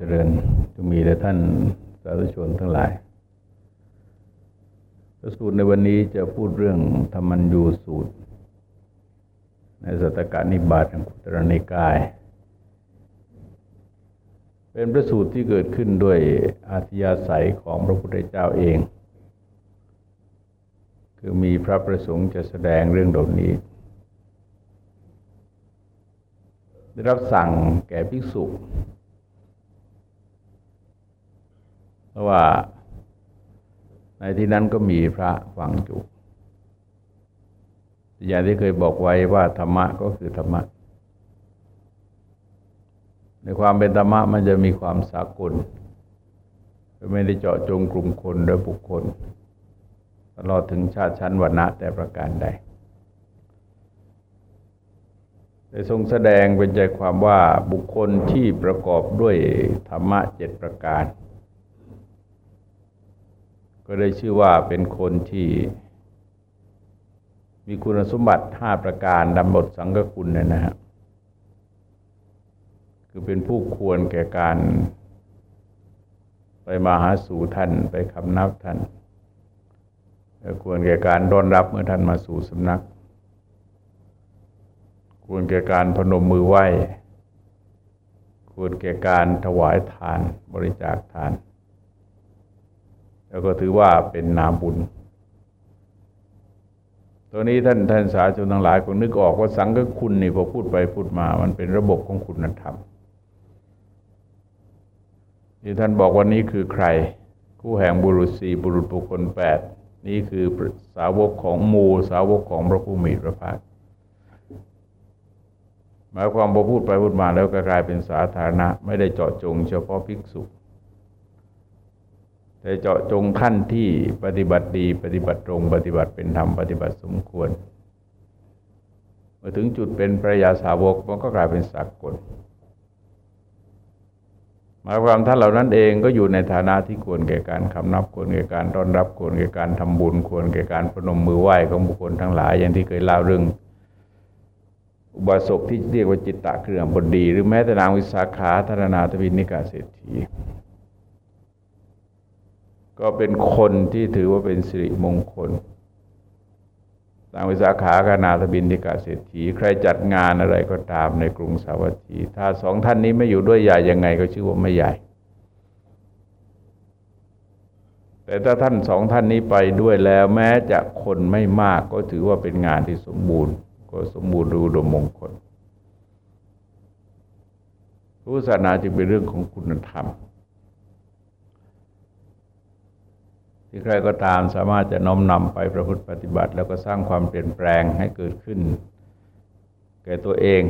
เจริญจะมีแต่ท่านสาธุชนทั้งหลายพระสูตรในวันนี้จะพูดเรื่องธรรมัญยูสูตร ในสัตกานิบาตของคุตรนิกาย เป็นพระสูตรที่เกิดขึ้นด้วยอาธิยาศัยของพระพุทธเจ้าเอง คือมีพระประสงค์จะแสดงเรื่องเหล่านี้ ได้รับสั่งแก่ภิกษุ ราะว่าในที่นั้นก็มีพระฟังอยู่อย่างที่เคยบอกไว้ว่าธรรมะก็คือธรรมะ ในความเป็นธรรมะมันจะมีความสากลไม่ได้เจาะจงกลุ่มคนโดยบุคคลตลอดถึงชาติชั้นวรรณะแต่ประการใดได้ทรงแสดงเป็นใจความว่าบุคคลที่ประกอบด้วยธรรมะเจ็ดประการ ก็ได้ชื่อว่าเป็นคนที่มีคุณสมบัติห้าประการดำบทสังกคุณเนี่ยนะฮะคือเป็นผู้ควรแก่การ ไปมาหาสู่ท่านไปคำนับท่านควรแก่การต้อนรับเมื่อท่านมาสู่สำนัก ควรแก่การพนมมือไหว้ ควรแก่การถวายทานบริจาคทาน แล้วก็ถือว่าเป็นนามบุญ ตัวนี้ท่านท่านสาธุชนทั้งหลายคงนึกออกว่าสังฆคุณนี่พอพูดไปพูดมา มันเป็นระบบของคุณธรรมที่ท่านบอกว่านี้คือใคร คู่แห่งบุรุษสี่บุรุษบุคคลแปดนี่คือสาวกของมูสาวกของพระผู้มีพระภาคหมายความพอพูดไปพูดมาแล้วก็กลายเป็นสาธารณะ ไม่ได้เจาะจงเฉพาะภิกษุ แต่เจาะจงขั้นที่ปฏิบัติดี ปฏิบัติตรง ปฏิบัติเป็นธรรม ปฏิบัติสมควร เมื่อถึงจุดเป็นพระยาสาวกมันก็กลายเป็นสากลหมายความท่านเหล่านั้นเองก็อยู่ในฐานะที่ควรแก่การคำนับควรแก่การต้อนรับควรแก่การทำบุญ ควรแก่การพนมมือไหว้ของบุคคลทั้งหลาย อย่างที่เคยเล่าเรื่องอุบาสกที่เรียกว่าจิตตะเครือบดี หรือแม้แต่นางวิสาขาธารนาทวินิกาเศรษฐี ก็เป็นคนที่ถือว่าเป็นสิริมงคลตามวิสาขากนาตบินทิกาเศรษฐี ใครจัดงานอะไรก็ตามในกรุงสาวัตถี ถ้าสองท่านนี้ไม่อยู่ด้วยใหญ่ยังไงก็ชื่อว่าไม่ใหญ่ แต่ถ้าท่านสองท่านนี้ไปด้วยแล้ว แม้จะคนไม่มากก็ถือว่าเป็นงานที่สมบูรณ์ ก็สมบูรณ์รูดมมงคลพุทธศาสนาจึงเป็นเรื่องของคุณธรรม ที่ใครก็ตามสามารถจะน้อมนำไปประพฤติปฏิบัติ แล้วก็สร้างความเปลี่ยนแปลงให้เกิดขึ้น แก่ตัวเอง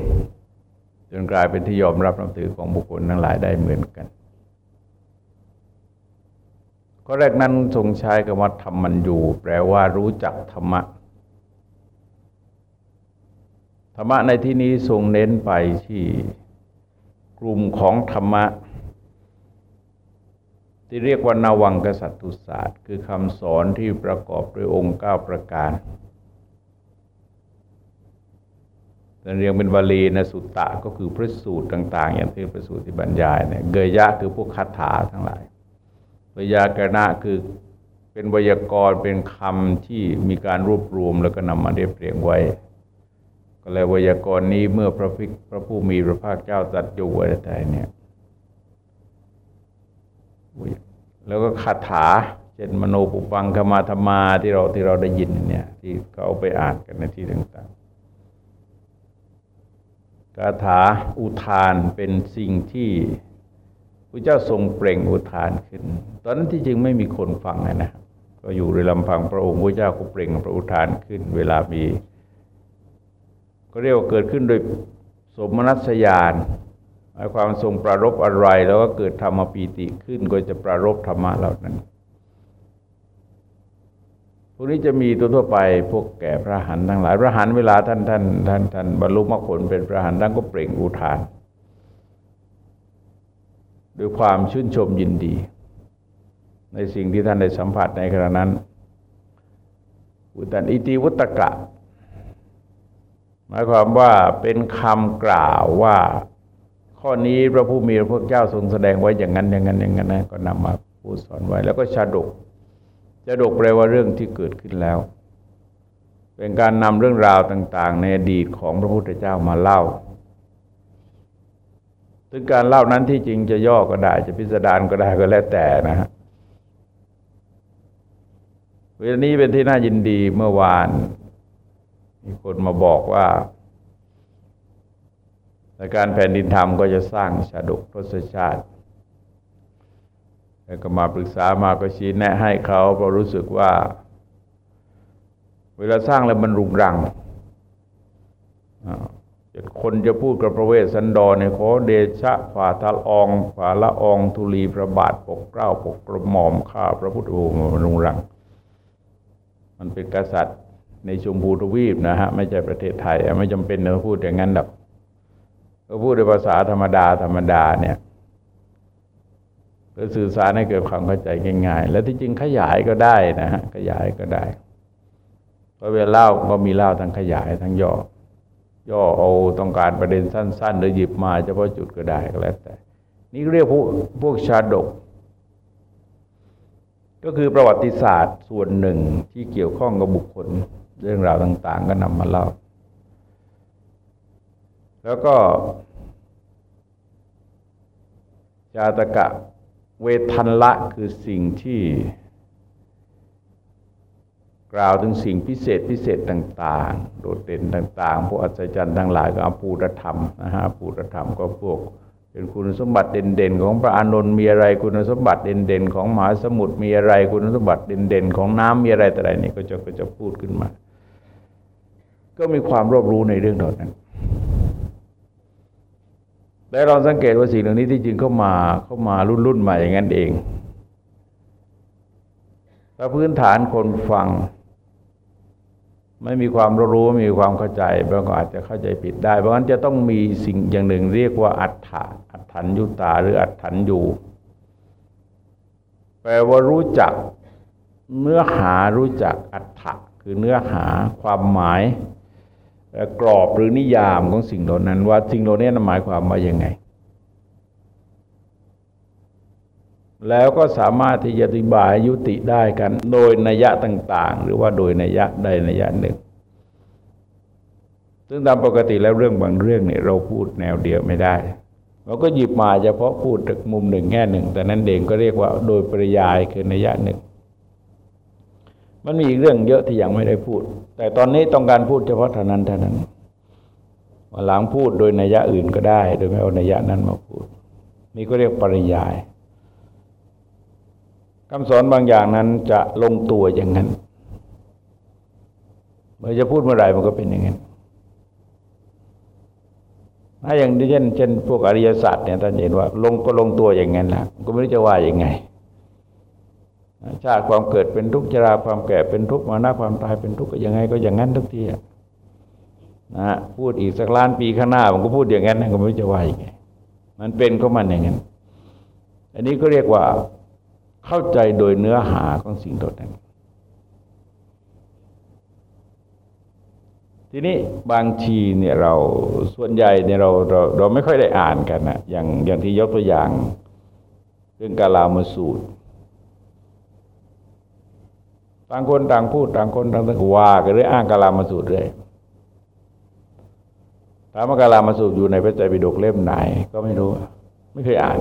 จนกลายเป็นที่ยอมรับนับถือของบุคคลทั้งหลายได้เหมือนกันข้อแรกนั้นทรงใช้คำว่าธรรมันอยู่แปลว่ารู้จักธรรมะธรรมะในที่นี้ทรงเน้นไปที่กลุ่มของธรรมะ ที่เรียกว่านาวังกษัตริย์ศาสตร์ คือคำสอนที่ประกอบด้วยองค์เก้าประการแต่เรียงเป็นบาลีนะสุตตะก็คือพระสูตรต่าง ๆ อย่างที่พระสูตรที่บรรยายเนี่ยเกยยะคือพวกคาถาทั้งหลายวยากรณะคือเป็นวยากรณ์เป็นคำที่มีการรวบรวมแล้วก็นำมาเรียบเรียงไว้ ก็เลยวยากรณ์นี้เมื่อพระพิกพระผู้มีพระภาคเจ้าตรัสอยู่อะไรแต่เนี่ย แล้วก็คาถาเช่นมโนปุปังคมาธรรมาที่เราที่เราได้ยินเนี่ย ที่เขาเอาไปอ่านกันในที่ต่างๆคาถาอุทานเป็นสิ่งที่พระเจ้าทรงเปล่งอุทานขึ้น ตอนนั้นที่จริงไม่มีคนฟังนะก็อยู่ในลำพังพระองค์พระเจ้าก็เปล่งพระอุทานขึ้น เวลามี ก็เรียกว่าเกิดขึ้นโดยสมนัสยาน มายความทรงประรบอะไร แล้วก็เกิดธรรมปีติขึ้น ก็จะประรบธรรมะเหล่านั้นพวกนี้จะมีตัวทั่วไปพวกแก่พระหันทั้งหลาย พระหันเวลาท่านท่านท่านท่านบรรลุมรรคผลเป็นพระหันท่านก็เปล่งอุทานด้วยความชื่นชมยินดี ในสิ่งที่ท่านได้สัมผัสในขณะนั้น อุตันอิติวุตกะ หมายความว่าเป็นคำกล่าวว่า ข้อนี้พระผู้มีพระภาคเจ้าทรงแสดงไว้อย่างนั้นอย่างนั้นอย่างนั้นนะก็นำมาพูดสอนไว้ แล้วก็ชาดกชาดกแปลว่าเรื่องที่เกิดขึ้นแล้ว เป็นการนำเรื่องราวต่าง ๆ ในอดีตของพระพุทธเจ้ามาเล่าถึงการเล่านั้นที่จริงจะย่อก็ได้ จะพิสดารก็ได้ก็แล้วแต่นะฮะเวลานี้เป็นที่น่ายินดีเมื่อวาน มีคนมาบอกว่า ในการแผ่นดินธรรมก็จะสร้างชาดกทศชาติ แล้วก็มาปรึกษามาก็ชี้แนะให้เขาเพราะรู้สึกว่า เวลาสร้างแล้วมันรุงรังคนจะพูดกับพระเวสสันดรเนี่ยขอเดชะฝ่าทลองฝ่าละอองทุลีพระบาทปกเกล้าปกกระหม่อมข้าพระพุทธองค์มันรุงรัง มันเป็นกษัตริย์ในชมพูทวีปนะฮะ ไม่ใช่ประเทศไทย ไม่จำเป็นต้องพูดอย่างนั้นหรอก ก็พูดในภาษาธรรมดาธรรมดาเนี่ยเพื่อสื่อสารให้เกิดความเข้าใจง่ายๆ และที่จริงขยายก็ได้นะฮะขยายก็ได้เพราะเวลาเล่าก็มีเล่าทั้งขยายทั้งย่อ ย่อเอาต้องการประเด็นสั้น ๆ หรือหยิบมาเฉพาะจุดก็ได้ก็แล้วแต่ นี่เรียกพวกพวกชาดก ก็คือประวัติศาสตร์ส่วนหนึ่งที่เกี่ยวข้องกับบุคคล เรื่องราวต่าง ๆ ก็นำมาเล่า แล้วก็จาตกะเวทันละคือสิ่งที่ กล่าวถึงสิ่งพิเศษพิเศษต่าง ๆ โดดเด่นต่าง ๆ พวกอัศจรรย์ทั้งหลายก็อภูรธรรมนะฮะภูรธรรมก็พวก เป็นคุณสมบัติเด่นๆของพระอานนท์มีอะไรคุณสมบัติเด่นๆของมหาสมุทรมีอะไรคุณสมบัติเด่นๆของน้ำมีอะไรแต่ไรนี่ก็จะก็จะพูดขึ้นมา ก็มีความรอบรู้ในเรื่องเหล่านั้น แต่เราสังเกตว่าสิ่งเหล่านี้ที่จริงเข้ามาเข้ามารุ่นรุ่นม่อย่างนั้นเองถ้าพื้นฐานคนฟัง ไม่มีความรู้ไม่มีความเข้าใจบางคนอาจจะเข้าใจผิดได้ เพราะฉะนั้นจะต้องมีสิ่งอย่างหนึ่ง เรียกว่าอัฏฐะอัฏฐัญยุตาหรืออัฏฐัญยูแปลว่ารู้จักเนื้อหารู้จักอัฏฐะคือเนื้อหาความหมาย กรอบหรือนิยามของสิ่งเหล่านั้น ว่าสิ่งเหล่านี้หมายความว่ายังไง แล้วก็สามารถที่จะอธิบายยุติได้กัน โดยนัยยะต่าง ๆ หรือว่าโดยนัยยะใดนัยยะหนึ่ง ซึ่งตามปกติแล้วเรื่องบางเรื่องเนี่ยเราพูดแนวเดียวไม่ได้เราก็หยิบมาเฉพาะพูดจากมุมหนึ่งแง่หนึ่ง แต่นั้นเองก็เรียกว่าโดยปริยายคือนัยยะหนึ่ง มันมีอีกเรื่องเยอะที่ยังไม่ได้พูด แต่ตอนนี้ต้องการพูดเฉพาะเท่านั้นเท่านั้นวันหลังพูดโดยนัยยะอื่นก็ได้ โดยไม่เอานัยยะนั้นมาพูด นี่ก็เรียกปริยายคำสอนบางอย่างนั้นจะลงตัวอย่างนั้นเมื่อจะพูดเมื่อไหร่มันก็เป็นอย่างนั้นถ้าอย่างเช่นเช่นพวกอริยสัจเนี่ยท่านเห็นว่า ลงก็ลงตัวอย่างนั้นแหละก็ไม่รู้จะว่าอย่างไง ชาติความเกิดเป็นทุกข์ชราความแก่เป็นทุกข์มานะความตายเป็นทุกข์ก็ยังไงก็อย่างนั้นทุกทีนะพูดอีกสักล้านปีข้างหน้ามันก็พูดอย่างนั้นก็ไม่รู้จะว่าย่างไงมันเป็นก็มันอย่างนั้น อันนี้ก็เรียกว่าเข้าใจโดยเนื้อหาของสิ่งตนั้น ทีนี้บางทีเนี่ยเราส่วนใหญ่เนี่ยเราเราเราไม่ค่อยได้อ่านกันนะอย่างอย่างที่ยกตัวอย่าง เรื่องกาลามสูตร ต่างคนต่างพูดต่างคนต่างว่ากันเรื่องอ้างกาลามสูตรเลยถามว่ากาลามสูตรอยู่ในพระไตรปิฎกเล่มไหน ก็ไม่รู้ ไม่เคยอ่าน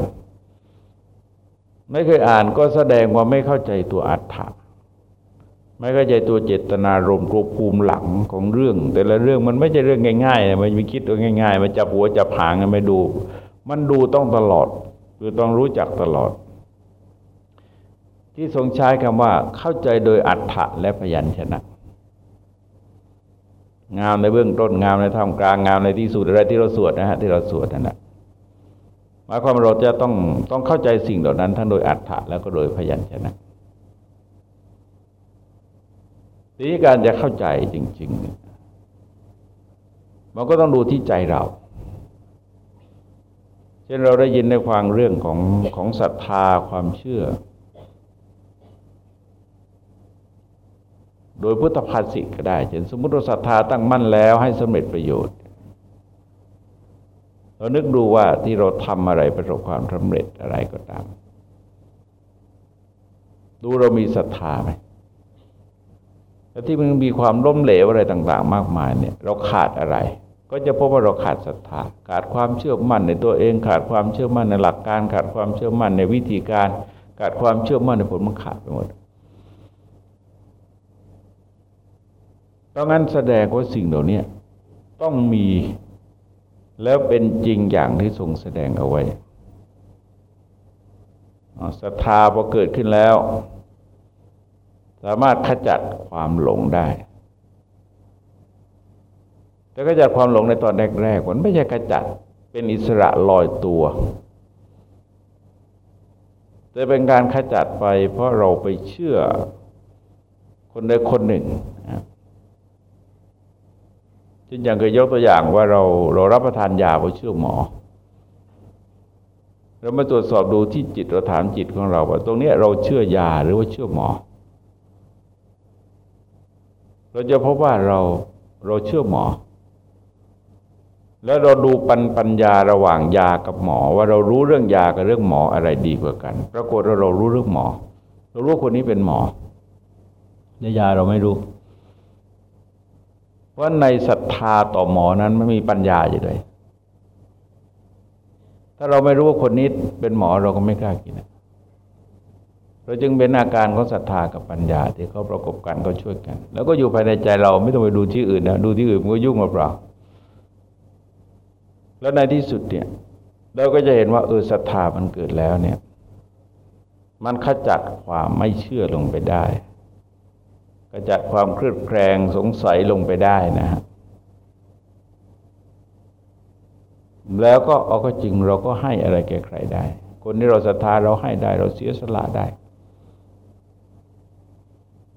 ไม่เคยอ่านก็แสดงว่าไม่เข้าใจตัวอัฏฐะไม่เข้าใจตัวเจตนารมณ์ตัวภูมิหลังของเรื่อง แต่ละเรื่องมันไม่ใช่เรื่องง่ายๆมันไม่คิดตัวง่าย ๆ มันจับหัวจับหางไม่ดู มันดูต้องตลอด คือต้องรู้จักตลอด ที่ทรงใช้คำว่าเข้าใจโดยอัฏฐะและพยัญชนะ งามในเบื้องต้นงามในท่ามกลางงามในที่สุดอะไรที่เราสวดนะฮะที่เราสวดนั่นแหละหมายความเราจะต้องต้องเข้าใจสิ่งเหล่านั้น ทั้งโดยอัฏฐะแล้วก็โดยพยัญชนะทีนี้การจะเข้าใจจริง ๆ มันก็ต้องดูที่ใจเรา เช่นเราได้ยินในความเรื่องของของศรัทธาความเชื่อ โดยพุทธภาษิตก็ได้เช่นสมมติเราศรัทธาตั้งมั่นแล้วให้สำเร็จประโยชน์ เรานึกดูว่าที่เราทำอะไรประสบความสำเร็จอะไรก็ตาม ดูเรามีศรัทธาไหมแต่ที่มันมีความล้มเหลวอะไรต่าง ๆ มากมายเนี่ย เราขาดอะไร ก็จะพบว่าเราขาดศรัทธา ขาดความเชื่อมั่นในตัวเอง ขาดความเชื่อมั่นในหลักการ ขาดความเชื่อมั่นในวิธีการ ขาดความเชื่อมั่นในผลมันขาดไปหมด ดังนั้นแสดงว่าสิ่งเหล่านี้ต้องมีแล้วเป็นจริงอย่างที่ทรงแสดงเอาไว้ศรัทธาพอเกิดขึ้นแล้ว สามารถขจัดความหลงได้ แต่ขจัดความหลงในตอนแรกๆมันไม่ใช่ขจัดเป็นอิสระลอยตัว แต่เป็นการขจัดไปเพราะเราไปเชื่อคนใดคนหนึ่ง เช่นอย่างเคยยกตัวอย่างว่าเราเรารับประทานยาเพราะเชื่อหมอเรามาตรวจสอบดูที่จิตเราถามจิตของเราว่าตรงนี้เราเชื่อยาหรือว่าเชื่อหมอ เราจะพบว่าเราเราเชื่อหมอ แล้วเราดูปัญปัญญาระหว่างยากับหมอ ว่าเรารู้เรื่องยากับเรื่องหมออะไรดีกว่ากัน ปรากฏว่าเรารู้เรื่องหมอ เรารู้คนนี้เป็นหมอในยาเราไม่รู้ ว่าในศรัทธาต่อหมอนั้นไม่มีปัญญาอยู่เลย ถ้าเราไม่รู้ว่าคนนี้เป็นหมอเราก็ไม่กล้ากินเราจึงเป็นอาการของศรัทธากับปัญญาที่เขาประกบกันก็ช่วยกัน แล้วก็อยู่ภายในใจเราไม่ต้องไปดูที่อื่นนะดูที่อื่นมันก็ยุ่งเปล่าแล้วในที่สุดเนี่ย เราก็จะเห็นว่าเออศรัทธามันเกิดแล้วเนี่ย มันขจัดความไม่เชื่อลงไปได้ ระจัดความเครือบแคลงสงสัยลงไปได้นะฮะแล้วก็เอาก็จริงเราก็ให้อะไรแก่ใครได้ คนที่เราศรัทธาเราให้ได้ เราเสียสละได้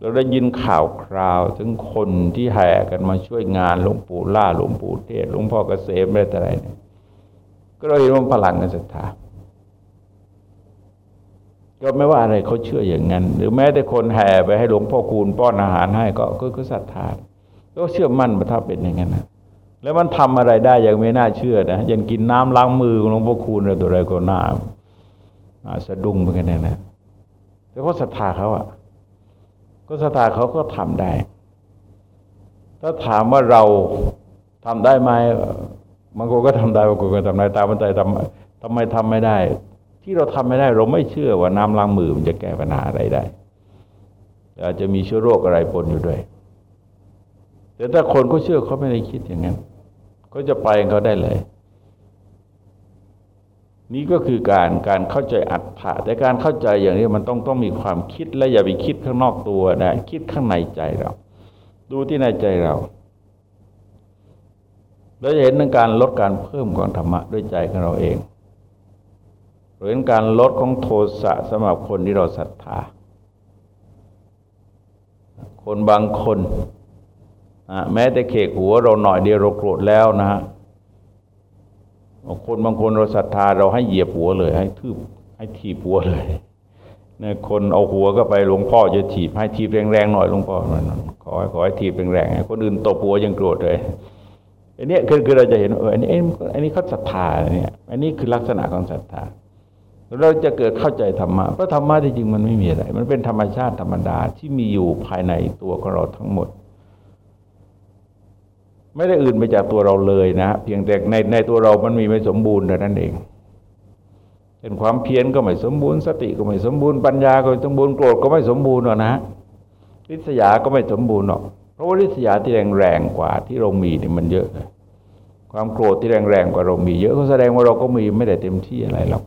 เราได้ยินข่าวคราวถึงคนที่แห่กันมาช่วยงานหลวงปู่ล่าหลวงปู่เทศหลวงพ่อเกษมอะไรเนี่ยก็เราเห็นว่าพลังในศรัทธา ก็ไม่ว่าอะไรเขาเชื่ออย่างนั้น หรือแม้แต่คนแห่ไปให้หลวงพ่อคูณป้อนอาหารให้ก็ก็ศรัทธาก็เชื่อมั่นมาถ้าเป็นอย่างนั้นนะแล้วมันทำอะไรได้ยังไม่น่าเชื่อนะยังกินน้ำล้างมือของหลวงพ่อคูณอะไรตัวอะไรก็น่าสะดุ้งเหมือนกันนะแต่ก็ศรัทธาเขาอะ ก็ศรัทธาเขาก็ทำได้ ถ้าถามว่าเราทำได้ไหมบางคนก็ทำได้บางคนก็ทำได้ตามมันใจทำทำไมทำไม่ได้ ที่เราทำไม่ได้ เราไม่เชื่อว่าน้ำล้างมือมันจะแก้ปัญหาอะไรได้อาจจะมีเชื้อโรคอะไรปนอยู่ด้วย แต่ถ้าคนก็เชื่อเขาไม่ได้คิดอย่างนั้นก็จะไปเขาได้เลย นี่ก็คือการการเข้าใจอัตถะแต่การเข้าใจอย่างนี้มันต้องต้องมีความคิดและอย่าไปคิดข้างนอกตัวนะคิดข้างในใจเรา ดูที่ในใจเราเราจะเห็นในการลดการเพิ่มของธรรมะด้วยใจของเราเอง หรือการลดของโทสะสำหรับคนที่เราศรัทธา คนบางคนแม้แต่เขกหัวเราหน่อยเดียวเราโกรธแล้วนะฮะคนบางคนเราศรัทธาเราให้เหยียบหัวเลย ให้ทืบให้ทีบหัวเลยเนี่ยคนเอาหัวก็ไปหลวงพ่อจะถีบให้ทีบแรงๆหน่อยหลวงพ่อขอให้ขอให้ทีบแรงๆคนอื่นตบหัวยังโกรธเลยอันนี้คือคือเราจะเห็นเอออันนี้อันนี้เขาศรัทธาเนี่ยอันนี้คือลักษณะของศรัทธา เราจะเกิดเข้าใจธรรมะเพราะธรรมะที่จริงมันไม่มีอะไร มันเป็นธรรมชาติธรรมดาที่มีอยู่ภายในตัวของเราทั้งหมด ไม่ได้อื่นไปจากตัวเราเลยนะ เพียงแต่ในในตัวเรามันมีไม่สมบูรณ์แต่นั้นเองเป็นความเพียรก็ไม่สมบูรณ์สติก็ไม่สมบูรณ์ปัญญาก็ไม่สมบูรณ์โกรธก็ไม่สมบูรณ์หรอกนะริษยาก็ไม่สมบูรณ์หรอกเพราะว่าริษยาที่แรงแรงกว่าที่เรามีเนี่ยมันเยอะเลยความโกรธที่แรงแรงกว่าเรามีเยอะก็แสดงว่าเราก็มีไม่ได้เต็มที่อะไรหรอก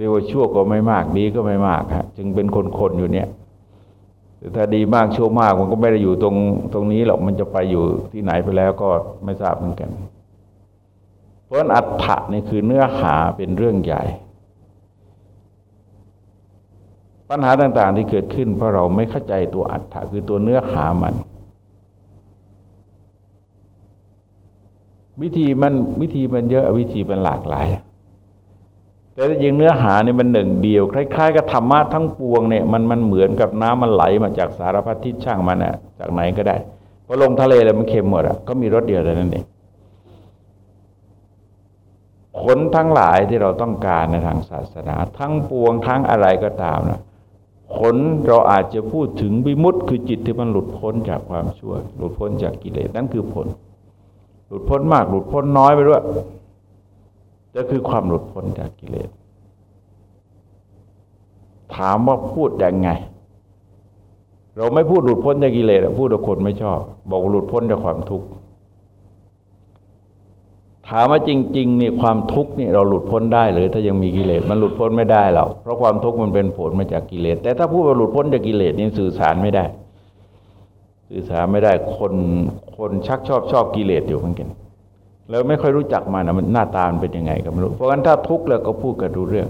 เรียกว่าชั่วก็ไม่มากดีก็ไม่มากฮะจึงเป็นคนๆอยู่เนี่ยแต่ถ้าดีมากชั่วมากมันก็ไม่ได้อยู่ตรงตรงนี้หรอกมันจะไปอยู่ที่ไหนไปแล้วก็ไม่ทราบเหมือนกัน เพราะอัฏฐะนี่คือเนื้อหาเป็นเรื่องใหญ่ ปัญหาต่างๆที่เกิดขึ้น เพราะเราไม่เข้าใจตัวอัฏฐะคือตัวเนื้อหามัน วิธีมันวิธีมันเยอะวิธีมันหลากหลาย แต่จริงเนื้อหาเนี่ยมันหนึ่งเดียว คล้ายๆกับธรรมะทั้งปวงเนี่ยมันมันเหมือนกับน้ำมันไหลมาจากสารพัดทิศช่างมันอะจากไหนก็ได้พอลงทะเลแล้วมันเค็มหมดอะก็มีรสเดียวแต่นั้นเองผลทั้งหลายที่เราต้องการในทางศาสนา ทั้งปวงทั้งอะไรก็ตามนะผลเราอาจจะพูดถึงวิมุตต์คือจิตที่มันหลุดพ้นจากความชั่ว หลุดพ้นจากกิเลสนั่นคือผล หลุดพ้นมากหลุดพ้นน้อยไปด้วย จะคือความหลุดพ้นจากกิเลส ถามว่าพูดยังไง เราไม่พูดหลุดพ้นจากกิเลสพูดแต่คนไม่ชอบ บอกหลุดพ้นจากความทุกข์ถามว่าจริงๆนี่ความทุกข์นี่เราหลุดพ้นได้หรือถ้ายังมีกิเลสมันหลุดพ้นไม่ได้หรอกเพราะความทุกข์มันเป็นผลมาจากกิเลส แต่ถ้าพูดว่าหลุดพ้นจากกิเลสนี่สื่อสารไม่ได้ สื่อสารไม่ได้คนคนชักชอบชอบกิเลสอยู่เหมือนกัน แล้วไม่ค่อยรู้จักมันนะมันหน้าตามันเป็นยังไงก็ไม่รู้เพราะฉะนั้นถ้าทุกข์แล้วก็พูดกันดูเรื่อง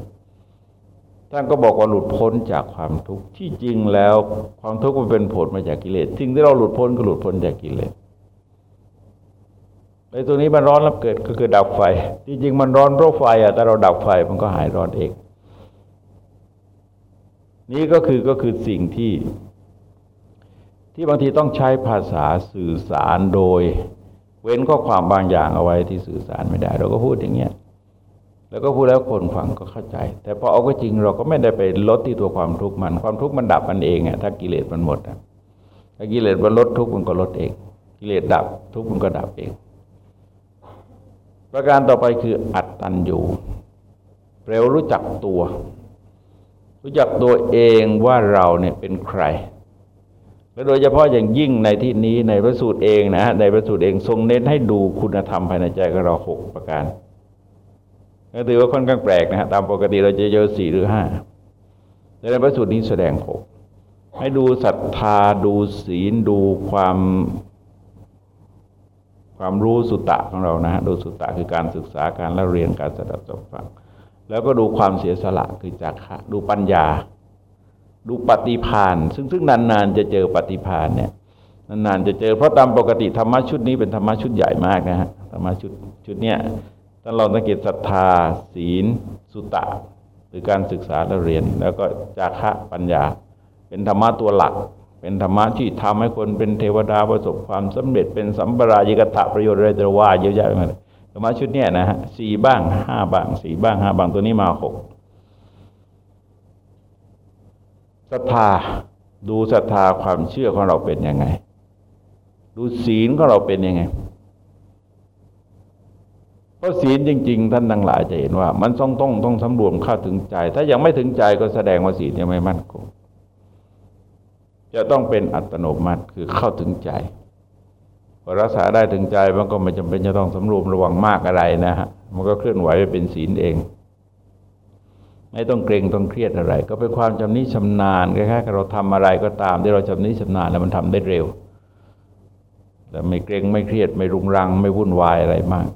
ท่านก็บอกว่าหลุดพ้นจากความทุกข์ที่จริงแล้วความทุกข์มันเป็นผลมาจากกิเลสสิ่งที่เราหลุดพ้นก็หลุดพ้นจากกิเลสไอ้ตัวนี้มันร้อนแล้วเกิดก็คือดับไฟ ที่จริงมันร้อนเพราะไฟอะแต่เราดับไฟมันก็หายร้อนเอง นี่ก็คือก็คือสิ่งที่ ที่บางทีต้องใช้ภาษาสื่อสารโดย เว้นข้อความบางอย่างเอาไว้ที่สื่อสารไม่ได้ เราก็พูดอย่างเงี้ยแล้วก็พูดแล้วคนฟังก็เข้าใจ แต่พอเอาก็จริงเราก็ไม่ได้ไปลดที่ตัวความทุกข์มัน ความทุกข์มันดับมันเองอะถ้ากิเลสมันหมดอะถ้ากิเลสมันลดทุกข์มันก็ลดเอง กิเลสดับ ทุกข์มันก็ดับเองประการต่อไปคืออัตตัญญูเร็วรู้จักตัว รู้จักตัวเองว่าเราเนี่ยเป็นใคร โดยเฉพาะอย่างยิ่งในที่นี้ในพระสูตรเองนะในพระสูตรเองทรงเน้นให้ดูคุณธรรมภายในใจของเราหกประการก็ถือว่าค่อนข้างแปลกนะฮะตามปกติเราจะเจอสี่หรือห้าแต่ในพระสูตรนี้แสดงหกให้ดูศรัทธาดูศีลดูความความรู้สุตตะของเรานะฮะดูสุตตะคือการศึกษาการละเรียนการสดับสับฟัง แล้วก็ดูความเสียสละคือจากดูปัญญา ดูปฏิพานซึ่งซึ่งนานๆจะเจอปฏิพานเนี่ยนานๆจะเจอเพราะตามปกติธรรมะชุดนี้เป็นธรรมะชุดใหญ่มากนะฮะธรรมะชุดชุดเนี้ยถ้าเราสังเกตศรัทธา ศีล สุตตะหรือการศึกษาและเรียน แล้วก็จาคะปัญญา เป็นธรรมะตัวหลัก เป็นธรรมะที่ทำให้คนเป็นเทวดาประสบความสำเร็จเป็นสัมปรายิกตะประโยชน์อะไรจะว่าเยอะแยะไปหมดธรรมะชุดเนี้ยนะฮะสี่บ้างห้าบ้างสี่บ้างห้าบ้างตัวนี้มาหก ศรัทธาดูศรัทธาความเชื่อของเราเป็นยังไง ดูศีลของเราเป็นยังไงเพราะศีลจริง ๆ ท่านทั้งหลายจะเห็นว่า มันต้องต้องต้องสำรวมเข้าถึงใจ ถ้ายังไม่ถึงใจก็แสดงว่าศีลยังไม่มั่นคงจะต้องเป็นอัตโนมัติคือเข้าถึงใจพอรักษาได้ถึงใจมันก็ไม่จำเป็นจะต้องสำรวมระวังมากอะไรนะฮะมันก็เคลื่อนไหวไปเป็นศีลเอง ไม่ต้องเกรงต้องเครียดอะไร ก็เป็นความจำนิชำนาญคล้ายๆเราทำอะไรก็ตามที่เราจำนิชำนาญแล้วมันทำได้เร็วแต่ไม่เกรงไม่เครียดไม่รุงรัง ไม่วุ่นวายอะไรมาก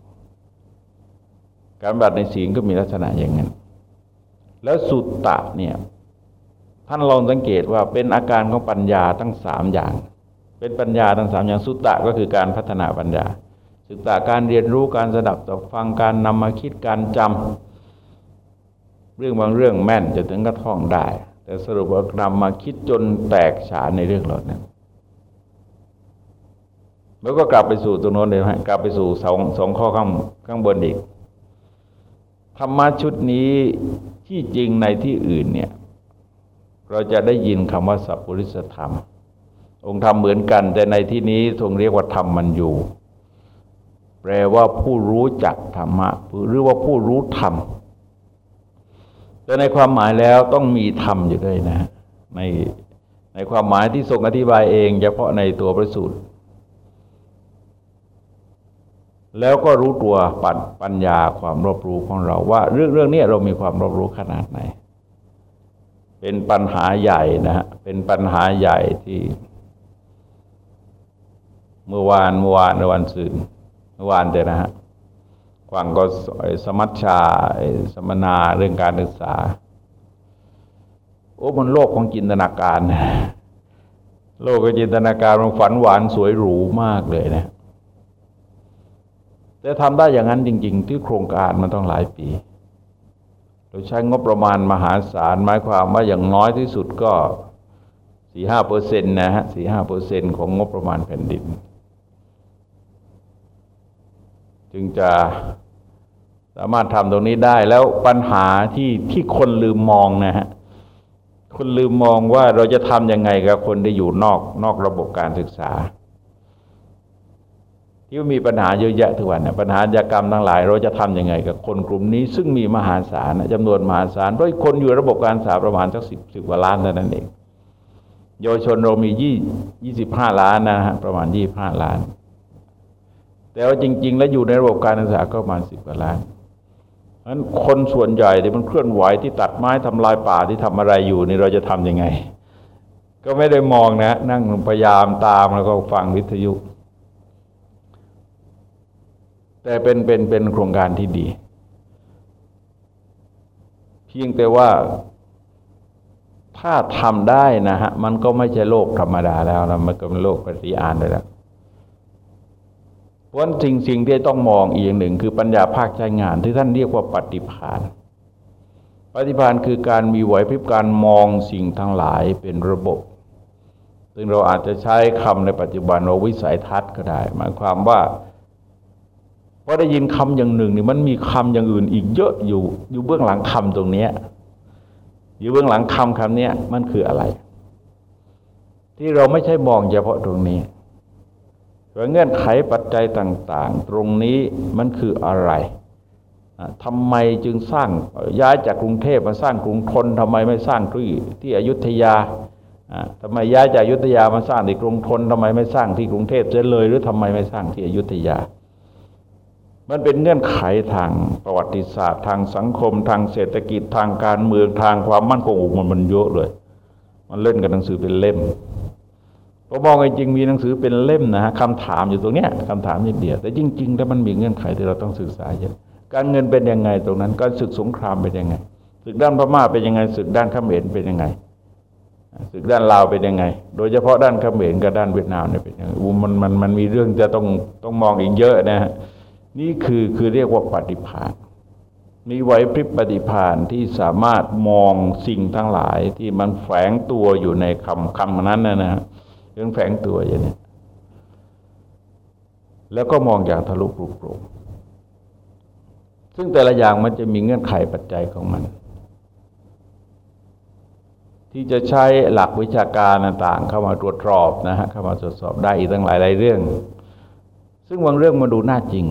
การบัตในศีลก็มีลักษณะอย่างนั้น แล้วสุตตะเนี่ยท่านลองสังเกตว่าเป็นอาการของปัญญาทั้งสามอย่าง เป็นปัญญาทั้งสามอย่างสุตตะก็คือการพัฒนาปัญญา ศึกษาการเรียนรู้การสดับต่อฟังการนำมาคิดการจำ เรื่องบางเรื่องแม่นจะถึงกระท่องได้ แต่สรุปว่านำมาคิดจนแตกฉานในเรื่องเหล่านั้นแล้วก็กลับไปสู่ตัวโน้นเลยฮะกลับไปสู่สองสองข้อข้างข้างบนอีกธรรมะชุดนี้ที่จริงในที่อื่นเนี่ย เราจะได้ยินคำว่าสัพพุริสธรรม องค์ธรรมเหมือนกัน แต่ในที่นี้ทรงเรียกว่าธรรมมันอยู่ แปลว่าผู้รู้จักธรรมะหรือว่าผู้รู้ธรรม แต่ในความหมายแล้วต้องมีธรรมอยู่ด้วยนะในในความหมายที่ทรงอธิบายเองเฉพาะในตัวพระสูตร แล้วก็รู้ตัวปัญญาความรอบรู้ของเราว่า เรื่องเรื่องนี้เรามีความรอบรู้ขนาดไหน เป็นปัญหาใหญ่นะฮะเป็นปัญหาใหญ่ที่ เมื่อวานเมื่อวานในวันศุกร์เมื่อวานเดียนะฮะ ฟังก็สมัชชาสมนาเรื่องการศึกษา โอ้มันโลกของจินตนาการ โลกของจินตนาการมันฝันหวานสวยหรูมากเลยนะ แต่ทำได้อย่างนั้นจริง ๆ ที่โครงการมันต้องหลายปีเราใช้งบประมาณมหาศาลหมายความว่าอย่างน้อยที่สุดก็สี่ห้าเปอร์เซ็นต์นะฮะสี่ห้าเปอร์เซ็นต์ของงบประมาณแผ่นดิน จึงจะ สามารถทำตรงนี้ได้แล้วปัญหาที่ที่คนลืมมองนะฮะคนลืมมองว่าเราจะทำยังไงกับคนที่อยู่นอกนอกระบบการศึกษา ที่มีปัญหาเยอะแยะทุกวันเนี่ยปัญหาจากรรมทั้งหลาย เราจะทํำยังไงกับคนกลุ่มนี้ ซึ่งมีมหาศาลจำนวนมหาศาลเพราะคนอยู่ระบบการศึกษาประมาณสักสิบสิบกว่าล้านเท่านั้นเองเยาวชนเรามียี่ยี่สิบห้าล้านนะฮะประมาณยี่ห้าล้าน แต่ว่าจริง ๆ แล้วอยู่ในระบบการศึกษาก็ประมาณสิบกว่าล้าน นั้นคนส่วนใหญ่ที่มันเคลื่อนไหวที่ตัดไม้ทำลายป่าที่ทำอะไรอยู่นี่เราจะทํำยังไง ก็ไม่ได้มองนะ นั่งพยายามตามแล้วก็ฟังวิทยุ แต่เป็นเป็นเป็นโครงการที่ดี เพียงแต่ว่าถ้าทำได้นะฮะ มันก็ไม่ใช่โลกธรรมดาแล้วนะมันก็เป็นโลกปฏิอานเลยแล้ว เพราะสิ่งสิ่งที่ต้องมองอีกอย่างหนึ่ง คือปัญญาภาคใช้งานที่ท่านเรียกว่าปฏิภาณปฏิภาณคือการมีไหวพริบการมองสิ่งทั้งหลายเป็นระบบ ซึ่งเราอาจจะใช้คำในปัจจุบันเราวิสัยทัศน์ก็ได้ หมายความว่าพอได้ยินคำอย่างหนึ่งนี่มันมีคำอย่างอื่นอีกเยอะอยู่ อยู่เบื้องหลังคำตรงเนี้ยอยู่เบื้องหลังคำคำนี้มันคืออะไร ที่เราไม่ใช่มองเฉพาะตรงนี้ ว่าเงื่อนไขปัจจัยต่าง ๆ ตรงนี้มันคืออะไรทำไมจึงสร้างย้ายจากกรุงเทพมาสร้างกรุงทนทำไมไม่สร้างที่ที่อยุธยาทำไมย้ายจากอยุธยามาสร้างที่กรุงทนทำไมไม่สร้างที่กรุงเทพเสียเลย หรือทำไมไม่สร้างที่อยุธยา มันเป็นเงื่อนไขทางประวัติศาสตร์ ทางสังคม ทางเศรษฐกิจทางการเมืองทางความมั่นคงอุมันมันเยอะเลย มันเล่นกับหนังสือเป็นเล่ม พอมองจริงมีหนังสือเป็นเล่มนะฮะคำถามอยู่ตรงเนี้ยคำถามนิดเดียวแต่จริง ๆ แล้วมันมีเงื่อนไขที่เราต้องศึกษาเยอะการเงินเป็นยังไงตรงนั้น การศึกสงครามเป็นยังไงศึกด้านพม่าเป็นยังไงศึกด้านเขมรเป็นยังไงศึกด้านลาวเป็นยังไง โดยเฉพาะด้านเขมรกับด้านเวียดนามเนี่ยเป็นยังไงมันมันมันมีเรื่องจะต้องต้องมองอีกเยอะนะฮะนี่คือคือเรียกว่าปฏิภาณมีไหวพริบปฏิภาณที่สามารถมองสิ่งทั้งหลายที่มันแฝงตัวอยู่ในคำคำนั้นนะนะ เรื่องแฝงตัวอย่างนี้แล้วก็มองอย่างทะลุปลุกโปร่งซึ่งแต่ละอย่างมันจะมีเงื่อนไขปัจจัยของมัน ที่จะใช้หลักวิชาการต่างๆ เข้ามาตรวจสอบนะฮะเข้ามาตรวจสอบได้อีกตั้งหลายหลายเรื่อง ซึ่งบางเรื่องมาดูน่าจริง